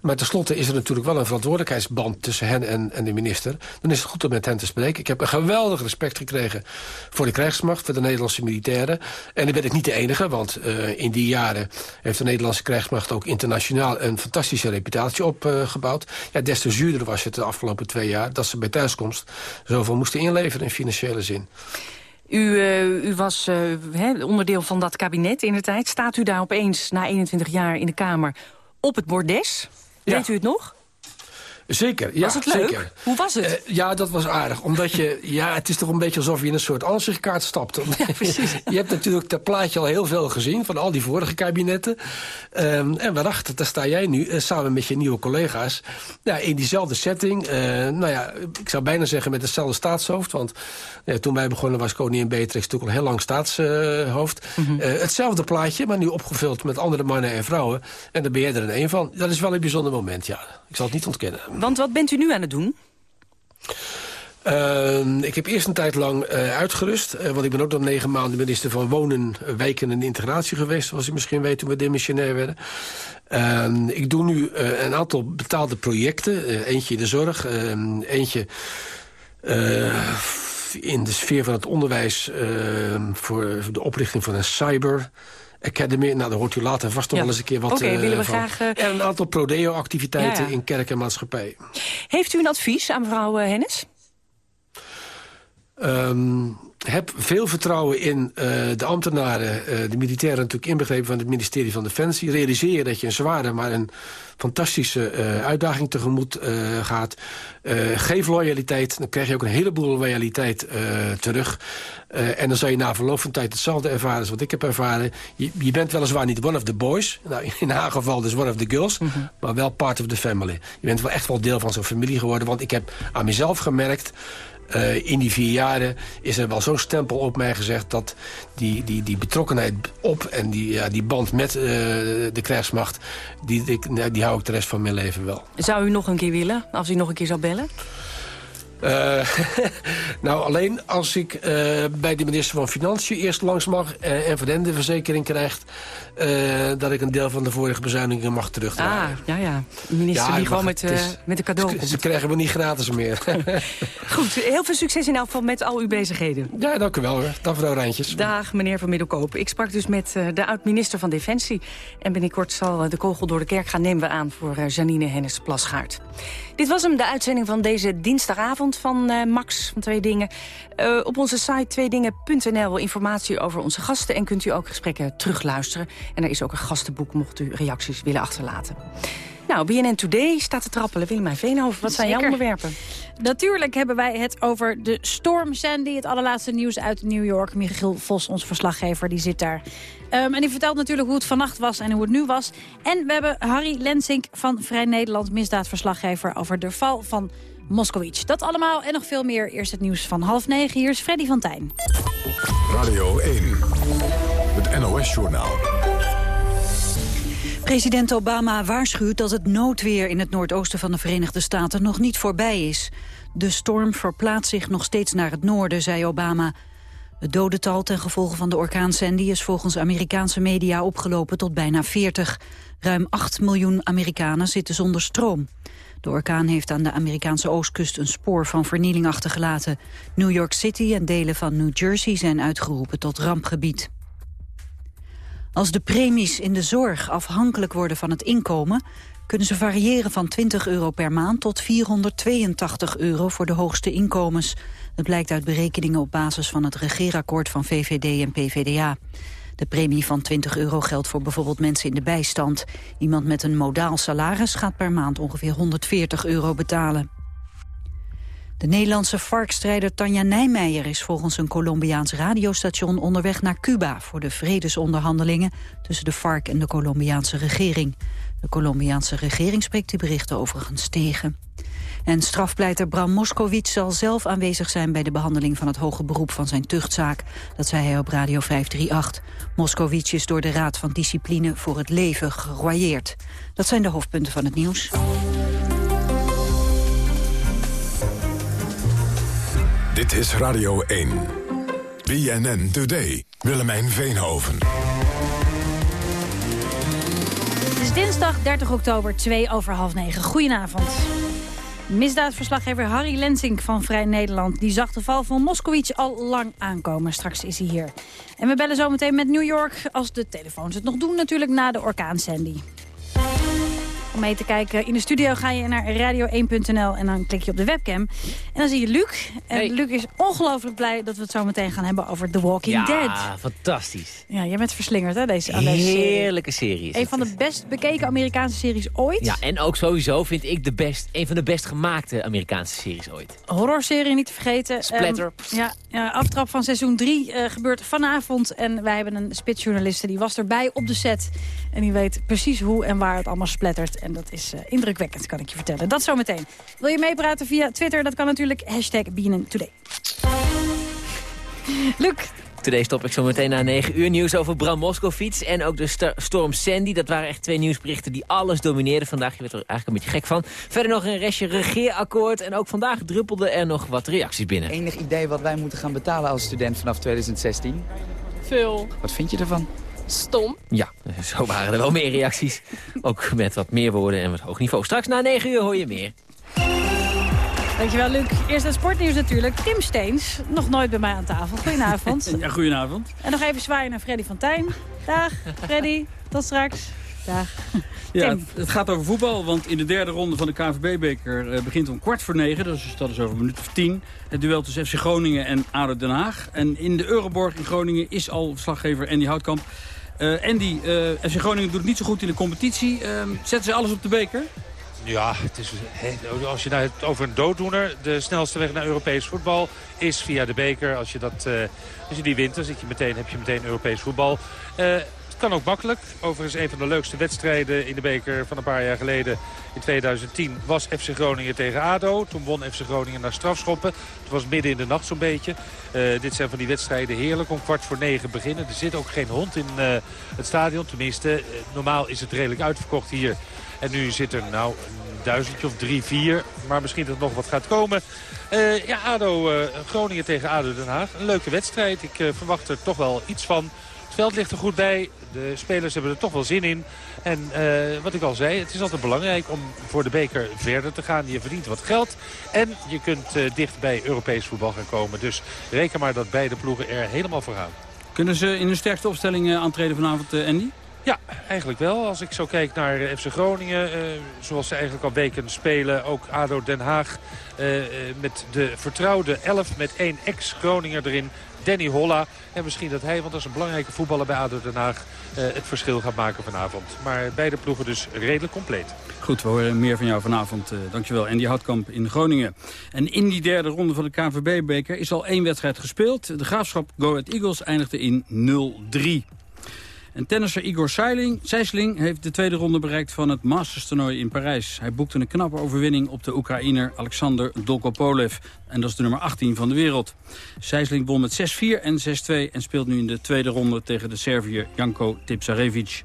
Maar tenslotte is er natuurlijk wel een verantwoordelijkheidsband tussen hen en, en de minister. Dan is het goed om met hen te spreken. Ik heb een geweldig respect gekregen voor de krijgsmacht, voor de Nederlandse militairen. En dan ben ik niet de enige, want uh, in die jaren heeft de Nederlandse krijgsmacht ook internationaal een fantastische reputatie opgebouwd. Uh, ja, des te zuurder was het de afgelopen twee jaar dat ze bij thuiskomst zoveel moesten inleveren in financiële zin. U, uh, u was uh, onderdeel van dat kabinet in de tijd. Staat u daar opeens na 21 jaar in de Kamer op het bordes? Weet u het nog? Zeker, ja. Was het leuk? Zeker. Hoe was het? Uh, ja, dat was aardig. Omdat je, ja, het is toch een beetje alsof je in een soort ansichtkaart stapt. Ja, precies. je hebt natuurlijk dat plaatje al heel veel gezien van al die vorige kabinetten. Um, en waarachter, daar sta jij nu, uh, samen met je nieuwe collega's. Ja, in diezelfde setting. Uh, nou ja, ik zou bijna zeggen met hetzelfde staatshoofd. Want toen wij begonnen was koningin Beatrix natuurlijk al heel lang staatshoofd. Mm -hmm. hetzelfde plaatje, maar nu opgevuld met andere mannen en vrouwen. En daar ben jij er een van. Dat is wel een bijzonder moment, ja. Ik zal het niet ontkennen. Want wat bent u nu aan het doen? Uh, ik heb eerst een tijd lang uh, uitgerust. Uh, want ik ben ook nog negen maanden minister van Wonen, Wijken en Integratie geweest. Zoals u misschien weet toen we demissionair werden. Ehm, ik doe nu eh, een aantal betaalde projecten. eentje in de zorg, ehm, eentje in de sfeer van het onderwijs... voor de oprichting van een cyber... Academy. Nou, daar hoort u later vast nog wel eens een keer wat okay, willen we van. Graag. En een aantal prodeo-activiteiten ja, in kerk en maatschappij. Heeft u een advies aan mevrouw Hennis? Um, heb veel vertrouwen in uh, de ambtenaren, uh, de militairen natuurlijk inbegrepen van het ministerie van Defensie. Realiseer dat je een zware, maar een fantastische uh, uitdaging tegemoet gaat. geef loyaliteit, dan krijg je ook een heleboel loyaliteit terug. en dan zal je na verloop van tijd hetzelfde ervaren als wat ik heb ervaren. Je, je bent weliswaar niet one of the boys, nou, in haar geval dus one of the girls, mm -hmm. maar wel part of the family. Je bent wel echt wel deel van zo'n familie geworden, want ik heb aan mezelf gemerkt... Uh, in die vier jaren is er wel zo'n stempel op mij gezegd... dat die, die, die betrokkenheid op en die, ja, die band met uh, de krijgsmacht... Die, die, die hou ik de rest van mijn leven wel. Zou u nog een keer willen, als u nog een keer zou bellen? Uh, nou, alleen als ik uh, bij de minister van Financiën eerst langs mag... Uh, en van de verzekering krijgt... dat ik een deel van de vorige bezuinigingen mag terugdraaien. Ah, ja, ja. De minister ja, die gewoon met, is, met de cadeau Ze, ze krijgen me niet gratis meer. Goed, heel veel succes in elk geval met al uw bezigheden. Ja, dank u wel hoor. Dag mevrouw Rijntjes. Dag meneer Van Middelkoop. Ik sprak dus met de oud-minister van Defensie. En binnenkort zal de kogel door de kerk gaan nemen we aan... voor Janine Hennis-Plasgaard. Dit was hem, de uitzending van deze dinsdagavond. Van uh, Max van Twee Dingen. Uh, op onze site tweedingen.nl informatie over onze gasten... en kunt u ook gesprekken terugluisteren. En er is ook een gastenboek mocht u reacties willen achterlaten. Nou, BNN Today staat te trappelen. Willemijn Veenhoven, wat zijn jouw onderwerpen? Natuurlijk hebben wij het over de storm Sandy. Het allerlaatste nieuws uit New York. Michiel Vos, onze verslaggever, die zit daar. Um, en die vertelt natuurlijk hoe het vannacht was en hoe het nu was. En we hebben Harry Lensink van Vrij Nederland, misdaadverslaggever... over de val van Moskowitz. Dat allemaal en nog veel meer. Eerst het nieuws van half negen. Hier is Freddy van Tijn. Radio 1, het NOS-journaal. President Obama waarschuwt dat het noodweer in het noordoosten van de Verenigde Staten nog niet voorbij is. De storm verplaatst zich nog steeds naar het noorden, zei Obama. Het dodental ten gevolge van de orkaan Sandy is volgens Amerikaanse media opgelopen tot bijna 40. Ruim 8 miljoen Amerikanen zitten zonder stroom. De orkaan heeft aan de Amerikaanse oostkust een spoor van vernieling achtergelaten. New York City en delen van New Jersey zijn uitgeroepen tot rampgebied. Als de premies in de zorg afhankelijk worden van het inkomen... kunnen ze variëren van 20 euro per maand tot 482 euro voor de hoogste inkomens. Dat blijkt uit berekeningen op basis van het regeerakkoord van VVD en PVDA. De premie van 20 euro geldt voor bijvoorbeeld mensen in de bijstand. Iemand met een modaal salaris gaat per maand ongeveer 140 euro betalen. De Nederlandse varkstrijder Tanja Nijmeijer is volgens een Colombiaans radiostation onderweg naar Cuba voor de vredesonderhandelingen tussen de FARC en de Colombiaanse regering. De Colombiaanse regering spreekt die berichten overigens tegen. En strafpleiter Bram Moskowitz zal zelf aanwezig zijn bij de behandeling van het hoge beroep van zijn tuchtzaak. Dat zei hij op Radio 538. Moskowitz is door de Raad van Discipline voor het leven geroyeerd. Dat zijn de hoofdpunten van het nieuws. Dit is Radio 1. BNN Today. Willemijn Veenhoven. Het is dinsdag 30 oktober, 2 over half 9. Goedenavond. Misdaadverslaggever Harry Lensink van Vrij Nederland... die zag de val van Moskowitz al lang aankomen. Straks is hij hier. En we bellen zo meteen met New York, als de telefoons het nog doen... natuurlijk na de orkaan Sandy. Om mee te kijken in de studio ga je naar radio1.nl en dan klik je op de webcam. En dan zie je Luc. En Luc is ongelooflijk blij dat we het zo meteen gaan hebben over The Walking Dead. Ja, fantastisch. Ja, jij bent verslingerd hè, deze, aan deze Heerlijke serie. Een van de best bekeken Amerikaanse series ooit. Ja, en ook sowieso vind ik de best, een van de best gemaakte Amerikaanse series ooit. Horrorserie niet te vergeten. Splatter. Um, ja, ja, aftrap van seizoen 3 uh, gebeurt vanavond. En wij hebben een spitsjournaliste die was erbij op de set. En die weet precies hoe en waar het allemaal splattert. En dat is uh, indrukwekkend, kan ik je vertellen. Dat zometeen. Wil je meepraten via Twitter? Dat kan natuurlijk. Hashtag Today. Luc, Today stop ik zo meteen na 9 uur. Nieuws over Bram Moskowitz en ook de storm Sandy. Dat waren echt twee nieuwsberichten die alles domineerden vandaag. Je werd er eigenlijk een beetje gek van. Verder nog een restje regeerakkoord. En ook vandaag druppelde er nog wat reacties binnen. Enig idee wat wij moeten gaan betalen als student vanaf 2016? Veel. Wat vind je ervan? Stom. Ja, zo waren er wel meer reacties. Ook met wat meer woorden en wat hoog niveau. Straks na 9 uur hoor je meer. Dankjewel, Luc. Eerst het sportnieuws natuurlijk. Tim Steens, nog nooit bij mij aan tafel. Goedenavond. Ja, goedenavond. En nog even zwaaien naar Freddy van Tijn. Dag, Freddy. Tot straks. Dag. Ja, het, gaat over voetbal, want in de derde ronde van de KNVB-beker uh, begint om kwart voor negen. Dus dat is over een minuut of tien. Het duel tussen FC Groningen en ADO Den Haag. En in de Euroborg in Groningen is al verslaggever Andy Houtkamp. Uh, Andy, uh, FC Groningen doet het niet zo goed in de competitie. zetten ze alles op de beker? Ja, het is, als je nou over een dooddoener... de snelste weg naar Europees voetbal is via de beker. Als je, dat, uh, als je die wint, dan zit je meteen, heb je meteen Europees voetbal. Kan ook makkelijk. Overigens een van de leukste wedstrijden in de beker van een paar jaar geleden. In 2010 was FC Groningen tegen ADO. Toen won FC Groningen naar strafschoppen. Het was midden in de nacht zo'n beetje. Uh, dit zijn van die wedstrijden heerlijk om kwart voor negen beginnen. Er zit ook geen hond in het stadion. Tenminste, normaal is het redelijk uitverkocht hier. En nu zit er nou een duizendje of drie, vier. Maar misschien dat nog wat gaat komen. Ja, ADO, Groningen tegen ADO Den Haag. Een leuke wedstrijd. Ik verwacht er toch wel iets van. Het veld ligt er goed bij. De spelers hebben er toch wel zin in. En wat ik al zei, het is altijd belangrijk om voor de beker verder te gaan. Je verdient wat geld. En je kunt dicht bij Europees voetbal gaan komen. Dus reken maar dat beide ploegen er helemaal voor gaan. Kunnen ze in hun sterkste opstelling aantreden vanavond, Andy? Ja, eigenlijk wel. Als ik zo kijk naar FC Groningen, zoals ze eigenlijk al weken spelen. Ook ADO Den Haag met de vertrouwde 11 met één ex-Groninger erin. Danny Holla. En misschien dat hij, want dat is een belangrijke voetballer bij ADO Den Haag... Uh, het verschil gaat maken vanavond. Maar beide ploegen dus redelijk compleet. Goed, we horen meer van jou vanavond. Uh, dankjewel. En die Houtkamp in Groningen. En in die derde ronde van de KVB-beker is al één wedstrijd gespeeld. De Graafschap Go Ahead Eagles eindigde in 0-3. En tennisser Igor Sijsling heeft de tweede ronde bereikt van het Masters-toernooi in Parijs. Hij boekte een knappe overwinning op de Oekraïner Alexander Dolgopolev. En dat is de nummer 18 van de wereld. Sijsling won met 6-4 en 6-2 en speelt nu in de tweede ronde tegen de Serviër Janko Tipsarevic.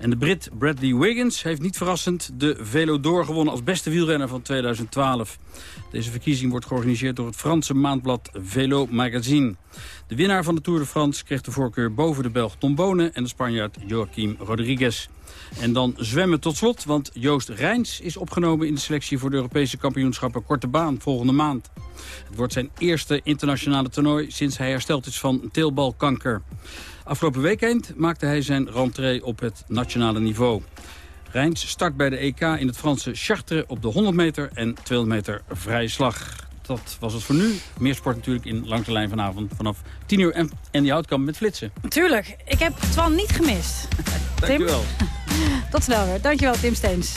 En de Brit Bradley Wiggins heeft niet verrassend de Velo gewonnen als beste wielrenner van 2012. Deze verkiezing wordt georganiseerd door het Franse maandblad Velo Magazine. De winnaar van de Tour de France kreeg de voorkeur boven de Belg Tom Bonen en de Spanjaard Joaquim Rodriguez. En dan zwemmen tot slot, want Joost Rijns is opgenomen in de selectie voor de Europese kampioenschappen Korte Baan volgende maand. Het wordt zijn eerste internationale toernooi sinds hij hersteld is van teelbalkanker. Afgelopen weekend maakte hij zijn rentree op het nationale niveau. Rijns start bij de EK in het Franse Chartres op de 100 meter en 200 meter vrije slag. Dat was het voor nu. Meer sport natuurlijk in Langs de Lijn vanavond vanaf 10 uur. En, en die houtkamp met flitsen. Tuurlijk. Ik heb Twan niet gemist. Dankjewel. Tot snel weer. Dankjewel Tim Steens.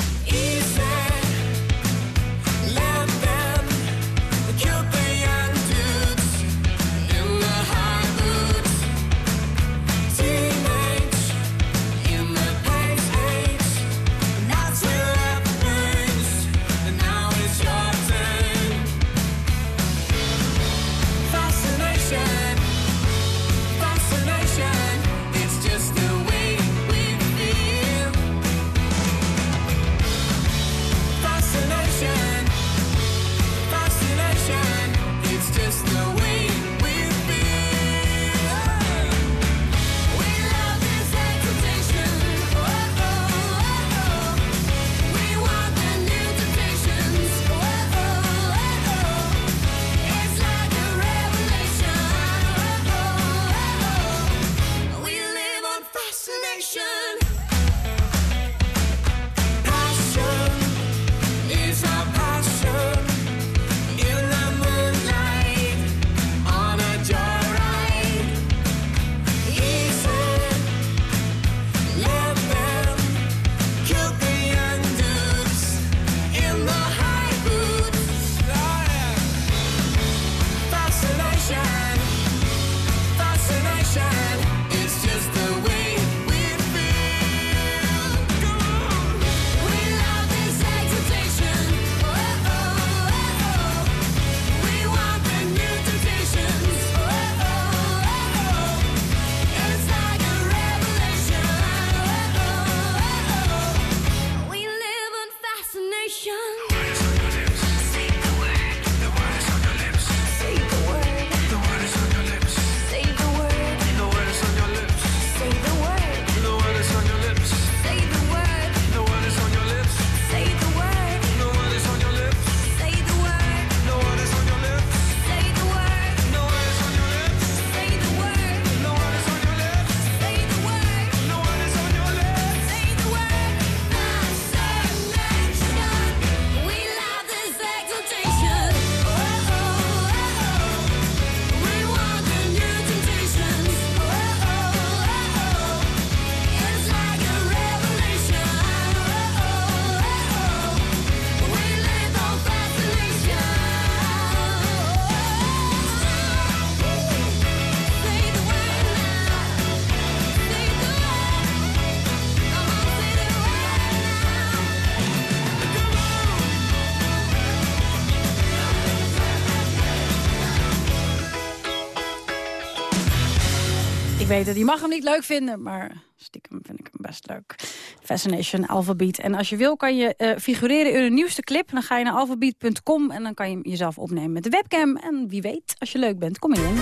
Weten. Je mag hem niet leuk vinden, maar stiekem vind ik hem best leuk. Fascination, Alphabet. En als je wil kan je uh, figureren in een nieuwste clip. Dan ga je naar alphabet.com en dan kan je jezelf opnemen met de webcam. En wie weet, als je leuk bent, kom je in.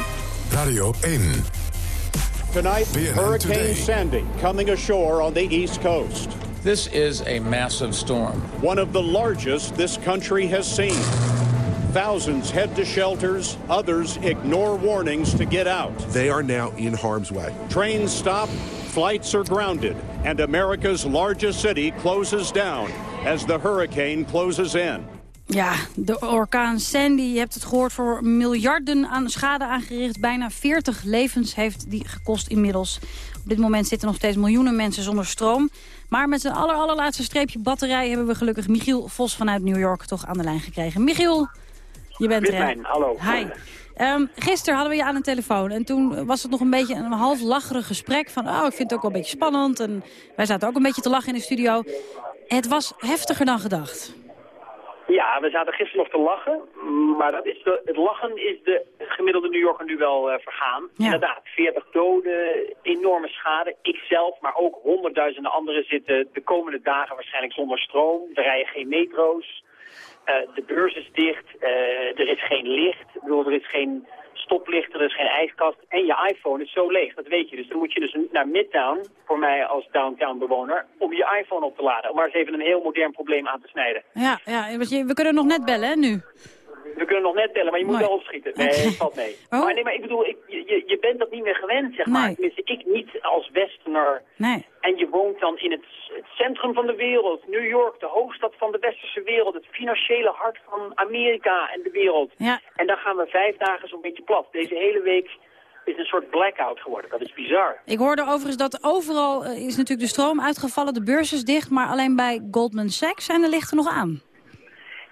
Radio 1. Tonight, Hurricane Sandy coming ashore on the East Coast. This is a massive storm. One of the largest this country has seen. Thousands head to shelters. Others ignore warnings to get out. They are now in harm's way. Trains stop. Flights are grounded, and America's largest city closes down as the hurricane closes in. Ja, de orkaan Sandy, je hebt het gehoord, voor miljarden aan schade aangericht. Bijna 40 levens heeft die gekost inmiddels. Op dit moment zitten nog steeds miljoenen mensen zonder stroom. Maar met zijn aller, allerlaatste streepje batterij... hebben we gelukkig Michiel Vos vanuit New York toch aan de lijn gekregen. Michiel, je bent er, hallo. Hi. Um, gisteren hadden we je aan de telefoon en toen was het nog een beetje een half lacherig gesprek van oh, ik vind het ook wel een beetje spannend en wij zaten ook een beetje te lachen in de studio. Het was heftiger dan gedacht. Ja, we zaten gisteren nog te lachen, maar dat is de, het lachen is de gemiddelde New Yorker nu wel uh, vergaan. Inderdaad, 40 doden, enorme schade. Ikzelf, maar ook honderdduizenden anderen zitten de komende dagen waarschijnlijk zonder stroom. Er rijden geen metro's. De beurs is dicht, uh, er is geen licht, ik bedoel, er is geen stoplicht, er is geen ijskast en je iPhone is zo leeg, dat weet je. Dus dan moet je dus naar Midtown, voor mij als downtown bewoner, om je iPhone op te laden. Om maar eens even een heel modern probleem aan te snijden. Ja, ja we kunnen nog net bellen hè, nu. We kunnen nog net bellen, maar je moet wel opschieten. Nee, dat valt mee. Oh. Maar, nee, maar ik bedoel, ik, je, je bent dat niet meer gewend, zeg maar. Tenminste, ik niet als westerner. Nee. En je woont dan in het, het, centrum van de wereld. New York, de hoofdstad van de westerse wereld. Het financiële hart van Amerika en de wereld. Ja. En dan gaan we vijf dagen zo'n beetje plat. Deze hele week is een soort blackout geworden. Dat is bizar. Ik hoorde overigens dat overal eh, is natuurlijk de stroom uitgevallen. De beurs is dicht, maar alleen bij Goldman Sachs zijn de lichten nog aan.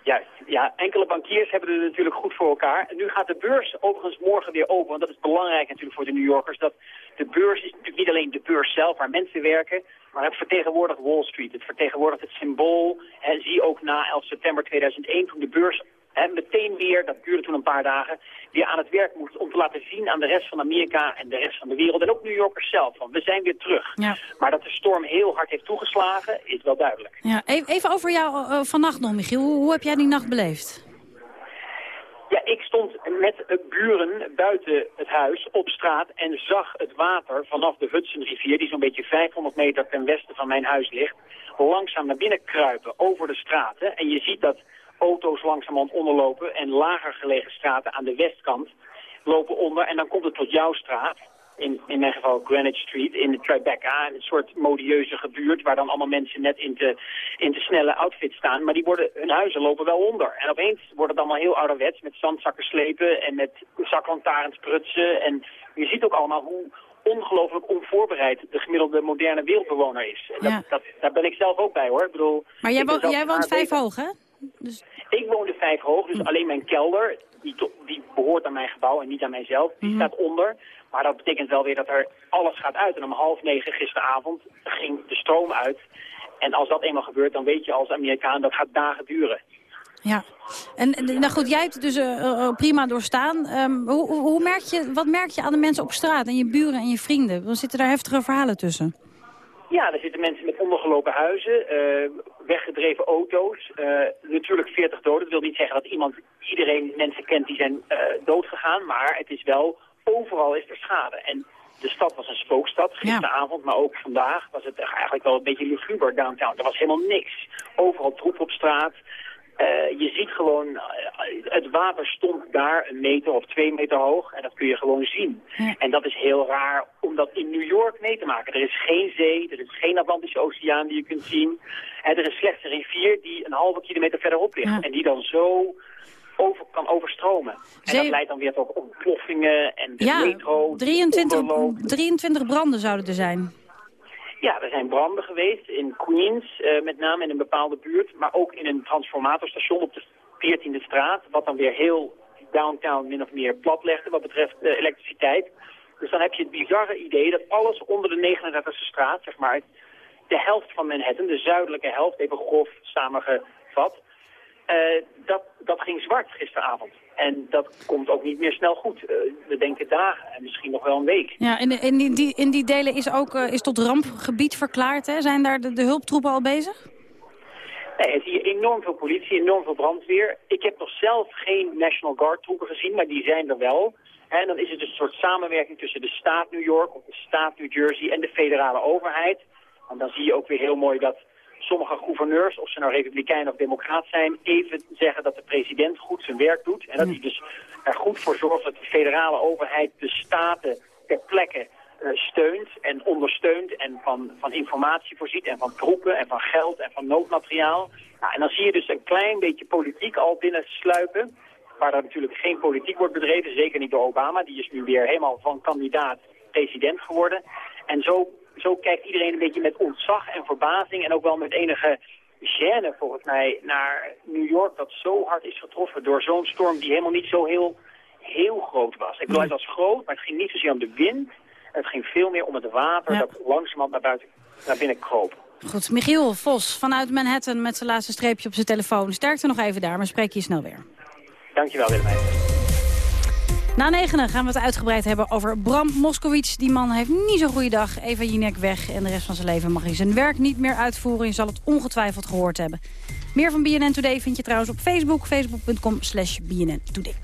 Juist. Ja, enkele bankiers hebben het natuurlijk goed voor elkaar. En nu gaat de beurs overigens morgen weer open. Want dat is belangrijk natuurlijk voor de New Yorkers. Dat de beurs is natuurlijk niet alleen de beurs zelf waar mensen werken. Maar het vertegenwoordigt Wall Street. Het vertegenwoordigt het symbool. En zie ook na 11 september 2001 toen de beurs hè, meteen weer, dat duurde toen een paar dagen, weer aan het werk moest om te laten zien aan de rest van Amerika en de rest van de wereld en ook New Yorkers zelf. Van, we zijn weer terug. Ja. Maar dat de storm heel hard heeft toegeslagen is wel duidelijk. Ja, even over jou uh, vannacht nog, Michiel. Hoe, hoe heb jij die nacht beleefd? Ja, ik stond met buren buiten het huis op straat en zag het water vanaf de Hudsonrivier, die zo'n beetje 500 meter ten westen van mijn huis ligt, langzaam naar binnen kruipen over de straten. En je ziet dat auto's langzamerhand onderlopen en lager gelegen straten aan de westkant lopen onder. En dan komt het tot jouw straat, in, in mijn geval Greenwich Street, in de Tribeca, een soort modieuze gebuurt waar dan allemaal mensen net in te, in te snelle outfits staan. Maar die worden, hun huizen lopen wel onder. En opeens wordt het allemaal heel ouderwets met zandzakken slepen en met zaklantaarns prutsen. En je ziet ook allemaal hoe ongelooflijk onvoorbereid de gemiddelde moderne wereldbewoner is. En dat, dat, daar ben ik zelf ook bij hoor. Ik bedoel, maar jij, wo jij woont vijf hoog hè? Dus... Ik woonde vijf hoog, dus alleen mijn kelder, die, die behoort aan mijn gebouw en niet aan mijzelf, die staat onder. Maar dat betekent wel weer dat er alles gaat uit. En om half negen gisteravond ging de stroom uit. En als dat eenmaal gebeurt, dan weet je als Amerikaan dat gaat dagen duren. Ja, en nou goed, jij hebt het dus uh, prima doorstaan. Um, hoe, hoe merk je, wat merk je aan de mensen op straat en je buren en je vrienden? Dan zitten daar heftige verhalen tussen. Ja, er zitten mensen met ondergelopen huizen, uh, weggedreven auto's. Uh, natuurlijk 40 doden. Dat wil niet zeggen dat iemand, iedereen mensen kent die zijn uh, doodgegaan. Maar het is wel, overal is er schade. En de stad was een spookstad. Gisteravond, maar ook vandaag was het eigenlijk wel een beetje luguber downtown. Er was helemaal niks. Overal troep op straat. Uh, je ziet gewoon, uh, het water stond daar een meter of twee meter hoog en dat kun je gewoon zien. Ja. En dat is heel raar om dat in New York mee te maken. Er is geen zee, er is geen Atlantische Oceaan die je kunt zien. En er is slechts een rivier die een halve kilometer verderop ligt Ja. en die dan zo over, kan overstromen. En Zee- dat leidt dan weer tot ontploffingen en de Ja, metro. 23, ongelooflijk. 23 branden zouden er zijn. Ja, er zijn branden geweest in Queens, eh, met name in een bepaalde buurt, maar ook in een transformatorstation op de 14e straat, wat dan weer heel downtown min of meer platlegde wat betreft eh, elektriciteit. Dus dan heb je het bizarre idee dat alles onder de 39e straat, zeg maar, de helft van Manhattan, de zuidelijke helft, even grof samengevat, eh, dat, dat ging zwart gisteravond. En dat komt ook niet meer snel goed. Eh, we denken dagen en misschien nog wel een week. Ja, in, de- in, die, in die delen is ook eh, is tot rampgebied verklaard. Hè? Zijn daar de, de hulptroepen al bezig? Nee, er zie je enorm veel politie, enorm veel brandweer. Ik heb nog zelf geen National Guard troepen gezien, maar die zijn er wel. En dan is het een soort samenwerking tussen de staat New York, of de staat New Jersey en de federale overheid. En dan zie je ook weer heel mooi dat sommige gouverneurs, of ze nou republikein of democraat zijn, even zeggen dat de president goed zijn werk doet. En dat hij dus er goed voor zorgt dat de federale overheid de staten ter plekke steunt en ondersteunt en van, van informatie voorziet en van troepen en van geld en van noodmateriaal. Nou, en dan zie je dus een klein beetje politiek al binnen sluipen, waar er natuurlijk geen politiek wordt bedreven, zeker niet door Obama. Die is nu weer helemaal van kandidaat president geworden. En zo, zo kijkt iedereen een beetje met ontzag en verbazing en ook wel met enige gêne volgens mij naar New York dat zo hard is getroffen door zo'n storm die helemaal niet zo heel, heel groot was. Ik bedoel, het was groot, maar het ging niet zozeer om de wind. Het ging veel meer om het water dat langzamerhand naar, buiten, naar binnen kroop. Goed, Michiel Vos vanuit Manhattan met zijn laatste streepje op zijn telefoon. Sterkte nog even daar, maar spreek je snel weer. Dankjewel Willemijn. Na negenen gaan we het uitgebreid hebben over Bram Moskowitz. Die man heeft niet zo'n goede dag. Eva Jinek weg en de rest van zijn leven mag hij zijn werk niet meer uitvoeren. Je zal het ongetwijfeld gehoord hebben. Meer van BNN Today vind je trouwens op Facebook. Facebook.com slash BNN Today.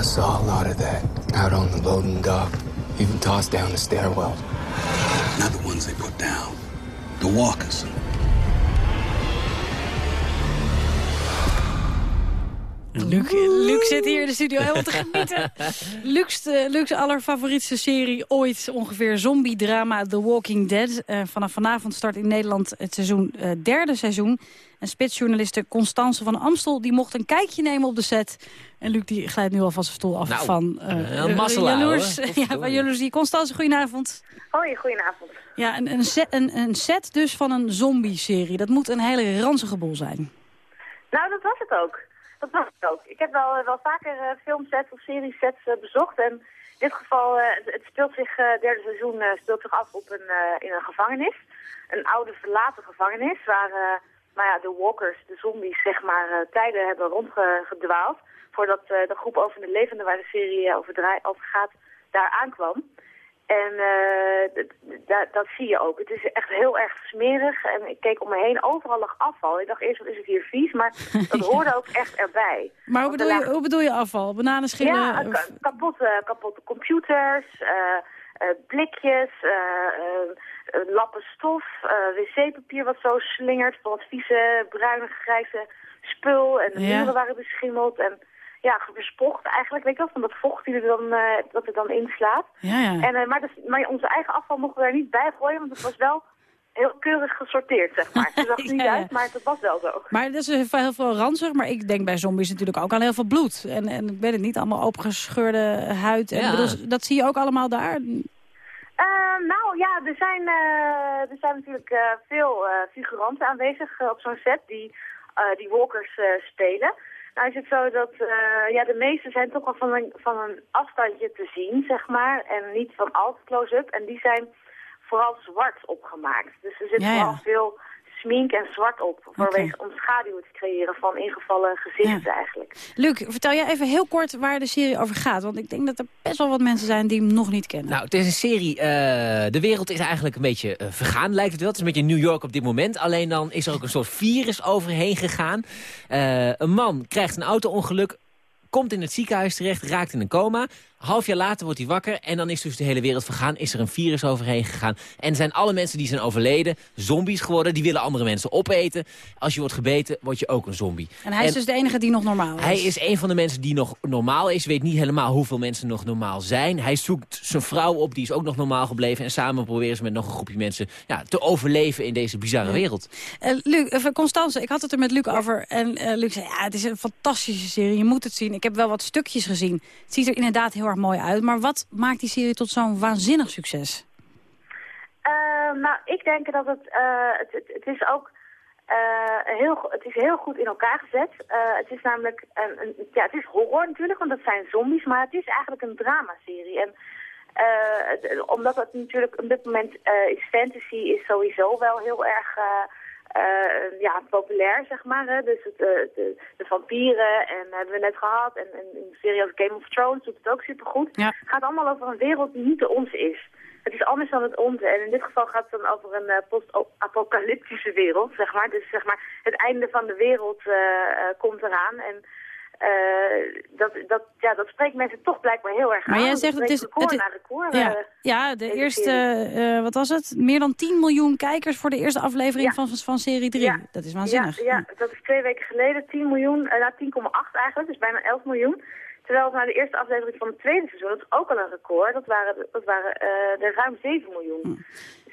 I saw a lot of that out on the loading dock. Even tossed down the stairwell. Not the ones they put down. The walkers. Luc, Luc zit hier in de studio helemaal te genieten. Luc's, uh, Luc's allerfavorietste serie ooit ongeveer zombie-drama The Walking Dead. Uh, vanaf vanavond start in Nederland het seizoen, uh, derde seizoen. En spitsjournaliste Constance van Amstel die mocht een kijkje nemen op de set. En Luc die glijdt nu al van zijn stoel af nou, van uh, masselaar, jaloers. ja, van jaloezie. Constance, goedenavond. Hoi, goedenavond. Ja, een, een, set, een, een set dus van een zombie-serie. Dat moet een hele ranzige boel zijn. Nou, dat was het ook. Dat was het ook. Ik heb wel, wel vaker uh, filmsets of seriesets uh, bezocht. En in dit geval, het, het, speelt zich, derde seizoen, speelt zich af op een, in een gevangenis. Een oude verlaten gevangenis waar nou ja, de walkers, de zombies, zeg maar, tijden hebben rondgedwaald. Voordat de groep over de levenden waar de serie over, over gaat, daar aankwam. En uh, dat zie je ook. Het is echt heel erg smerig. En ik keek om me heen, overal lag afval. Ik dacht eerst, wat is het hier vies? Maar dat hoorde ook echt erbij. Maar hoe bedoel, je, hoe bedoel je afval? Bananenschillen? Ja, ka kapotte, kapotte computers, uh, uh, blikjes, lappen stof, wc-papier wat zo slingert. Wat vieze, bruine, grijze spul. En de muren waren beschimmeld. En ja, bespocht eigenlijk, weet je wel, van dat vocht die er dan, uh, dat er dan inslaat. Ja, ja. En, uh, maar, dus, maar onze eigen afval mochten we daar niet bij gooien, want het was wel heel keurig gesorteerd, zeg maar. Het zag er niet ja, ja. uit, maar het was wel zo. Maar dat is heel veel ranzig, maar ik denk bij zombies natuurlijk ook aan heel veel bloed. En, en ik weet het niet, allemaal opengescheurde huid. En Ja. bedoel, dat zie je ook allemaal daar? Uh, nou ja, er zijn, uh, er zijn natuurlijk uh, veel figuranten aanwezig op zo'n set die, die walkers spelen. Nou is het zo dat uh, ja, de meeste zijn toch wel van een, van een afstandje te zien, zeg maar. En niet van al te close-up. En die zijn vooral zwart opgemaakt. Dus er zit Ja, ja. vooral veel smink en zwart op. Vanwege om schaduwen te creëren van ingevallen gezichten eigenlijk. Luc, vertel jij even heel kort waar de serie over gaat. Want ik denk dat er best wel wat mensen zijn die hem nog niet kennen. Nou, het is een serie, eh, de wereld is eigenlijk een beetje eh, vergaan, lijkt het wel. Het is een beetje New York op dit moment. Alleen dan is er ook een soort virus overheen gegaan. Eh, een man krijgt een auto-ongeluk, komt in het ziekenhuis terecht, raakt in een coma. Half jaar later wordt hij wakker en dan is dus de hele wereld vergaan. Is er een virus overheen gegaan. En zijn alle mensen die zijn overleden zombies geworden. Die willen andere mensen opeten. Als je wordt gebeten, word je ook een zombie. En hij is dus de enige die nog normaal is. Hij is een van de mensen die nog normaal is. Weet niet helemaal hoeveel mensen nog normaal zijn. Hij zoekt zijn vrouw op, die is ook nog normaal gebleven. En samen proberen ze met nog een groepje mensen ja, te overleven in deze bizarre wereld. Uh, Luc, uh, Constance, ik had het er met Luc over. En uh, Luc zei, ja, het is een fantastische serie. Je moet het zien. Ik heb wel wat stukjes gezien. Het ziet er inderdaad heel erg mooi uit. Maar wat maakt die serie tot zo'n waanzinnig succes? Uh, nou, ik denk dat het, uh, het, het, is ook uh, heel, het is heel goed in elkaar gezet. het is namelijk, een, een, ja, het is horror natuurlijk, want dat zijn zombies, maar het is eigenlijk een dramaserie. En omdat het natuurlijk op dit moment is fantasy, is sowieso wel heel erg... Uh, ja, populair, zeg maar. Hè? Dus het, uh, de, de, vampieren en uh, hebben we net gehad. En, en in de serie als Game of Thrones doet het ook supergoed. Ja. Het gaat allemaal over een wereld die niet de onze is. Het is anders dan het onze. En in dit geval gaat het dan over een post-apocalyptische wereld, zeg maar. Dus zeg maar, het einde van de wereld komt eraan. En dat, dat, ja, dat spreekt mensen toch blijkbaar heel erg maar aan. jij zegt het is... Record het, na record, ja, uh, ja, de eerste, uh, wat was het? Meer dan 10 miljoen kijkers voor de eerste aflevering ja. van, van serie 3. Ja. Dat is waanzinnig. Ja, ja, dat is twee weken geleden 10 miljoen, nou 10,8 eigenlijk, dus bijna 11 miljoen. Terwijl na de eerste aflevering van het tweede seizoen, dat is ook al een record, dat waren, dat waren uh, er ruim 7 miljoen. Hm.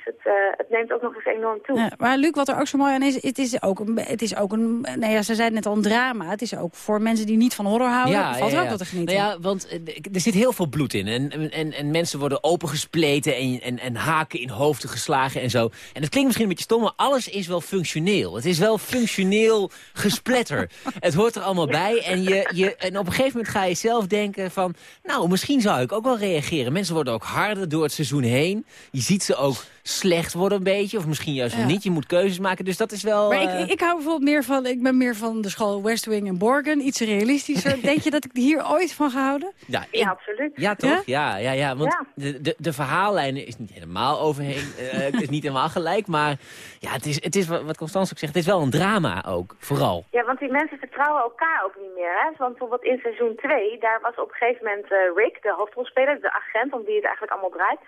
Dus het, uh, het, neemt ook nog eens enorm toe. Ja, maar Luc, wat er ook zo mooi aan is, het is ook een, het is ook een nee, ja, ze zei net al een drama. Het is ook voor mensen die niet van horror houden, ja, valt er ook wat te genieten. Nou ja, want er zit heel veel bloed in. En, en, en mensen worden opengespleten en, en, en haken in hoofden geslagen en zo. En het klinkt misschien een beetje stom, maar alles is wel functioneel. Het is wel functioneel gespletter. het hoort er allemaal bij. En, je, je, en op een gegeven moment ga je zelf denken van... nou, misschien zou ik ook wel reageren. Mensen worden ook harder door het seizoen heen. Je ziet ze ook slecht worden een beetje. Of misschien juist ja. niet. Je moet keuzes maken. Dus dat is wel... Maar ik, ik hou bijvoorbeeld meer van... Ik ben meer van de school West Wing en Borgen. Iets realistischer. Denk je dat ik hier ooit van gehouden? Ja, ja absoluut. Ja, toch? Ja, ja, ja. Want De, de, de verhaallijnen is niet helemaal overheen. uh, is niet helemaal gelijk. Maar ja, het is, het is wat Constance ook zegt. Het is wel een drama ook. Vooral. Ja, want die mensen vertrouwen elkaar ook niet meer. Hè? Want bijvoorbeeld in seizoen 2... Daar was op een gegeven moment uh, Rick, de hoofdrolspeler. De agent om wie het eigenlijk allemaal draait.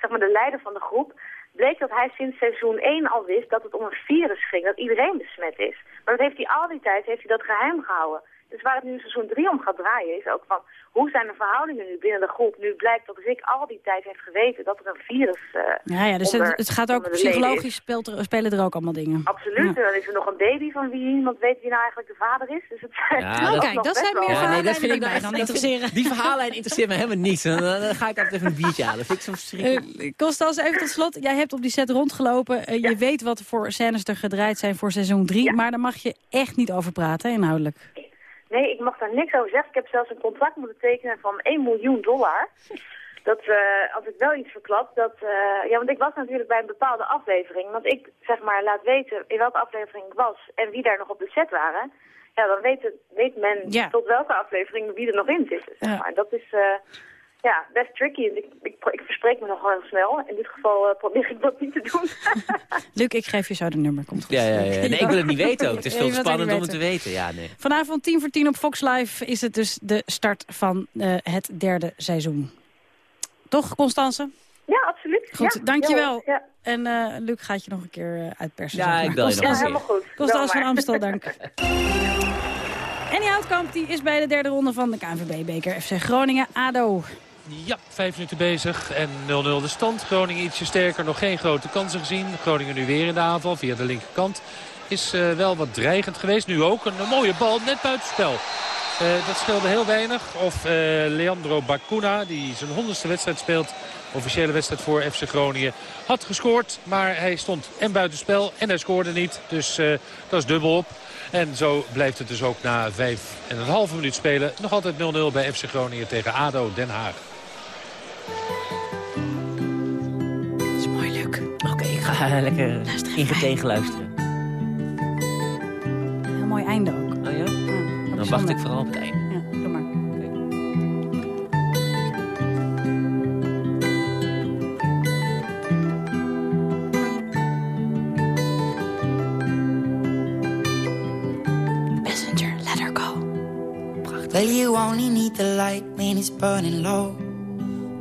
Zeg maar de leider van de groep bleek dat hij sinds seizoen 1 al wist dat het om een virus ging, dat iedereen besmet is. Maar dat heeft hij al die tijd heeft hij dat geheim gehouden. Dus waar het nu in seizoen 3 om gaat draaien is ook van... hoe zijn de verhoudingen nu binnen de groep? Nu blijkt dat Rick al die tijd heeft geweten dat er een virus uh, Ja, ja dus het, het, gaat ook psychologisch speelt er, spelen er ook allemaal dingen. Absoluut. Dan is er nog een baby van wie iemand weet wie nou eigenlijk de vader is. Dus het ja, dat, kijk, dat zijn meer ja, nee, dat vind ik mij dan interesseren. Die verhaallijn interesseert me helemaal niet. Dan, dan, ga ik altijd even een biertje halen. Dat vind ik zo verschrikkelijk. Uh, Constance, even tot slot. Jij hebt op die set rondgelopen. Uh, je weet wat voor scènes er gedraaid zijn voor seizoen 3. Maar daar mag je echt niet over praten, inhoudelijk. Nee, ik mag daar niks over zeggen. Ik heb zelfs een contract moeten tekenen van 1 miljoen dollar. Dat uh, als ik wel iets verklap, dat... Uh, ja, want ik was natuurlijk bij een bepaalde aflevering. Want ik, zeg maar, laat weten in welke aflevering ik was en wie daar nog op de set waren. Ja, dan weet, het, weet men ja. tot welke aflevering wie er nog in zit. Zeg maar. Dat is... Uh, ja, best tricky. Ik, ik, ik, verspreek me nog wel snel. In dit geval uh, probeer ik dat niet te doen. Luc, ik geef je zo de nummer. Komt goed. Ja, ja, ja. Nee, ik wil het niet weten ook. Het is veel spannend om het te weten. Ja, nee. Vanavond tien voor tien op Fox Live is het dus de start van uh, het derde seizoen. Toch, Constance? Ja, absoluut. Goed, ja, dankjewel. Ja. En uh, Luc gaat je nog een keer uitpersen. Ja, ik bel je nog Ja, helemaal goed. Constance van Amstel, dank. En die Houtkamp die is bij de derde ronde van de KNVB-beker FC Groningen-ADO. Ja, vijf minuten bezig en 0-0 de stand. Groningen ietsje sterker, nog geen grote kansen gezien. Groningen nu weer in de aanval via de linkerkant. Is uh, wel wat dreigend geweest. Nu ook een, mooie bal, net buitenspel. Uh, dat scheelde heel weinig. Of uh, Leandro Bacuna, die zijn honderdste wedstrijd speelt... officiële wedstrijd voor FC Groningen, had gescoord. Maar hij stond en buitenspel en hij scoorde niet. Dus dat is dubbel op. En zo blijft het dus ook na vijf en een halve minuut spelen. Nog altijd 0-0 bij FC Groningen tegen ADO Den Haag. Dat is mooi, leuk. Oké, okay, ik ga lekker ingeten luisteren. Heel mooi einde ook. Oh ja? ja Dan wacht ik vooral op het einde. Ja, doe maar. Well, you only need the light when it's burning low.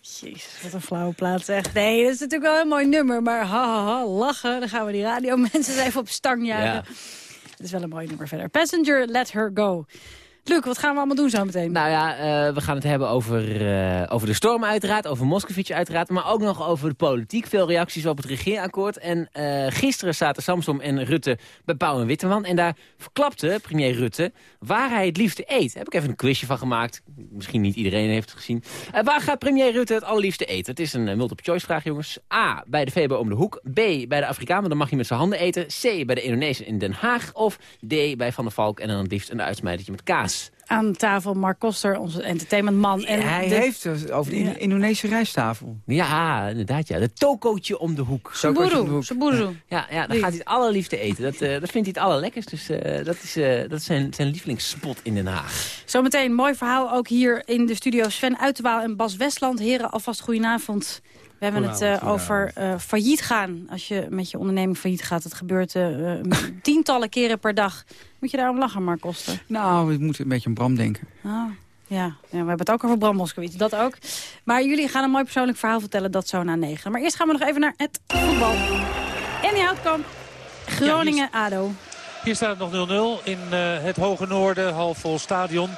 Jezus, wat een flauwe plaat zeg. Nee, dat is natuurlijk wel een mooi nummer, maar ha, ha, ha lachen. Dan gaan we die radio mensen eens even op stang jagen. Ja. Het is wel een mooi nummer verder. Passenger, let her go. Luc, wat gaan we allemaal doen zo meteen? Nou ja, eh, we gaan het hebben over, eh, over de storm uiteraard, over Moscovici uiteraard, maar ook nog over de politiek. Veel reacties op het regeerakkoord. En eh, gisteren zaten Samsom en Rutte bij Pauw en Witteman. En daar verklapte premier Rutte waar hij het liefste eet. Daar heb ik even een quizje van gemaakt. Misschien niet iedereen heeft het gezien. Waar gaat premier Rutte het allerliefste eten? Het is een eh, multiple choice vraag, jongens. A, bij de Febo om de hoek. B, bij de Afrikaan, maar dan mag je met zijn handen eten. C, bij de Indonesiër in Den Haag. Of D, bij Van der Valk en dan het liefst een uitsmijtertje met kaas. Aan tafel Mark Koster, onze entertainmentman. En Hij de- heeft het over de Ja. Indonesische rijsttafel. Ja, inderdaad, ja. De tokootje om de hoek. Suburu, Suburu. Ja, ja dan Die. gaat hij het allerliefste eten. Dat, eh, dat vindt hij het allerlekkers. Dus eh, dat is, eh, dat is zijn, zijn lievelingsspot in Den Haag. Zometeen mooi verhaal ook hier in de studio. Sven Uiterwaal en Bas Westland. Heren, alvast goedenavond. We hebben het eh, over eh, failliet gaan. Als je met je onderneming failliet gaat, dat gebeurt eh, eh, tientallen keren per dag. Moet je daarom lachen, Mark Koster? Nou, we moeten een beetje aan Bram denken. Ah, ja. ja, we hebben het ook over Bram Moskowitz, dat ook. Maar jullie gaan een mooi persoonlijk verhaal vertellen, dat zo na negen. Maar eerst gaan we nog even naar het voetbal. Andy Houtkamp, Groningen-ADO. Hier staat het nog 0-0 in eh, het Hoge Noorden, halfvol stadion.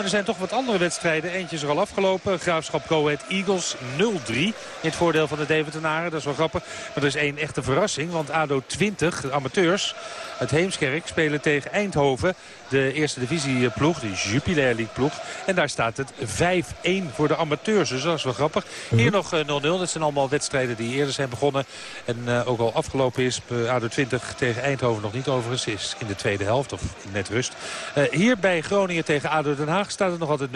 Maar er zijn toch wat andere wedstrijden. Eentje is er al afgelopen. Graafschap Go Ahead Eagles 0-3. In het voordeel van de Deventenaren. Dat is wel grappig. Maar er is één echte verrassing. Want ADO 20, de amateurs uit Heemskerk, spelen tegen Eindhoven. De eerste divisieploeg, de Jupiler League ploeg. En daar staat het 5-1 voor de amateurs. Dus dat is wel grappig. Hier nog eh, 0-0. Dat zijn allemaal wedstrijden die eerder zijn begonnen. En eh, ook al afgelopen is. Eh, ADO 20 tegen Eindhoven nog niet overigens. Is in de tweede helft of net rust. Eh, hier bij Groningen tegen ADO Den Haag staat het nog altijd 0-0.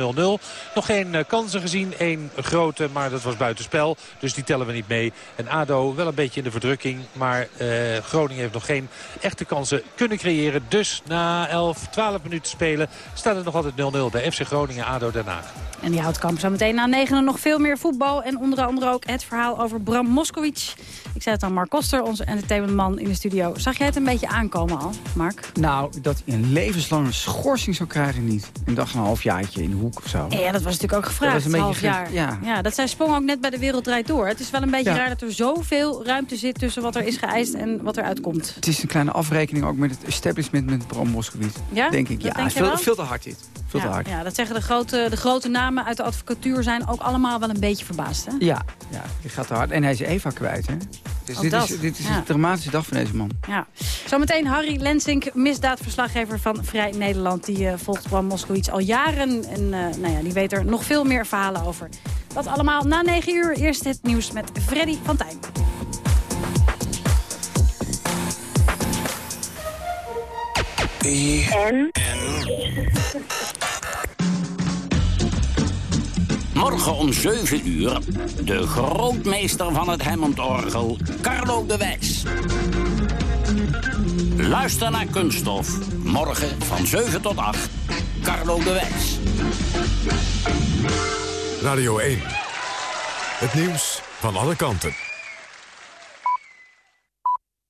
Nog geen eh, kansen gezien. Eén grote, maar dat was buitenspel. Dus die tellen we niet mee. En ADO wel een beetje in de verdrukking. Maar eh, Groningen heeft nog geen echte kansen kunnen creëren. Dus na 11, 12 minuten spelen staat het nog altijd 0-0 bij FC Groningen ADO Den Haag. En die Houtkamp zo meteen na negen nog veel meer voetbal. En onder andere ook het verhaal over Bram Moskowitz. Ik zei het aan Mark Koster, onze entertainmentman in de studio. Zag jij het een beetje aankomen al, Mark? Nou, dat hij een levenslange schorsing zou krijgen niet. Een dag en een halfjaartje in de hoek of zo. Ja, dat was natuurlijk ook gevraagd, Dat was een half beetje jaar. ja. ja, dat zij sprong ook net bij de Wereld Draait Door. Het is wel een beetje Ja. raar dat er zoveel ruimte zit... tussen wat er is geëist en wat er uitkomt. Het is een kleine afrekening ook met het establishment met Bram Moskowitz. Ja? Denk ik, Dat ja. denk veel, veel te hard dit. Veel te Ja, hard. ja, dat zeggen de grote, de grote namen uit de advocatuur zijn ook allemaal wel een beetje verbaasd. Hè? Ja, ja, dit gaat te hard. En hij is Eva kwijt, hè? Dus Ook dit dat, is, dit is ja. een dramatische dag van deze man. Ja. Zometeen Harry Lensink, misdaadverslaggever van Vrij Nederland. Die eh, volgt Bram Moskowitz al jaren. En eh, nou ja, die weet er nog veel meer verhalen over. Dat allemaal na 9 uur. Eerst het nieuws met Freddy van Tijn. En? Morgen om 7 uur de grootmeester van het Hammond-orgel, Carlo de Wijs. Luister naar Kunststof. Morgen van 7 tot 8. Carlo de Wijs. Radio 1. Het nieuws van alle kanten.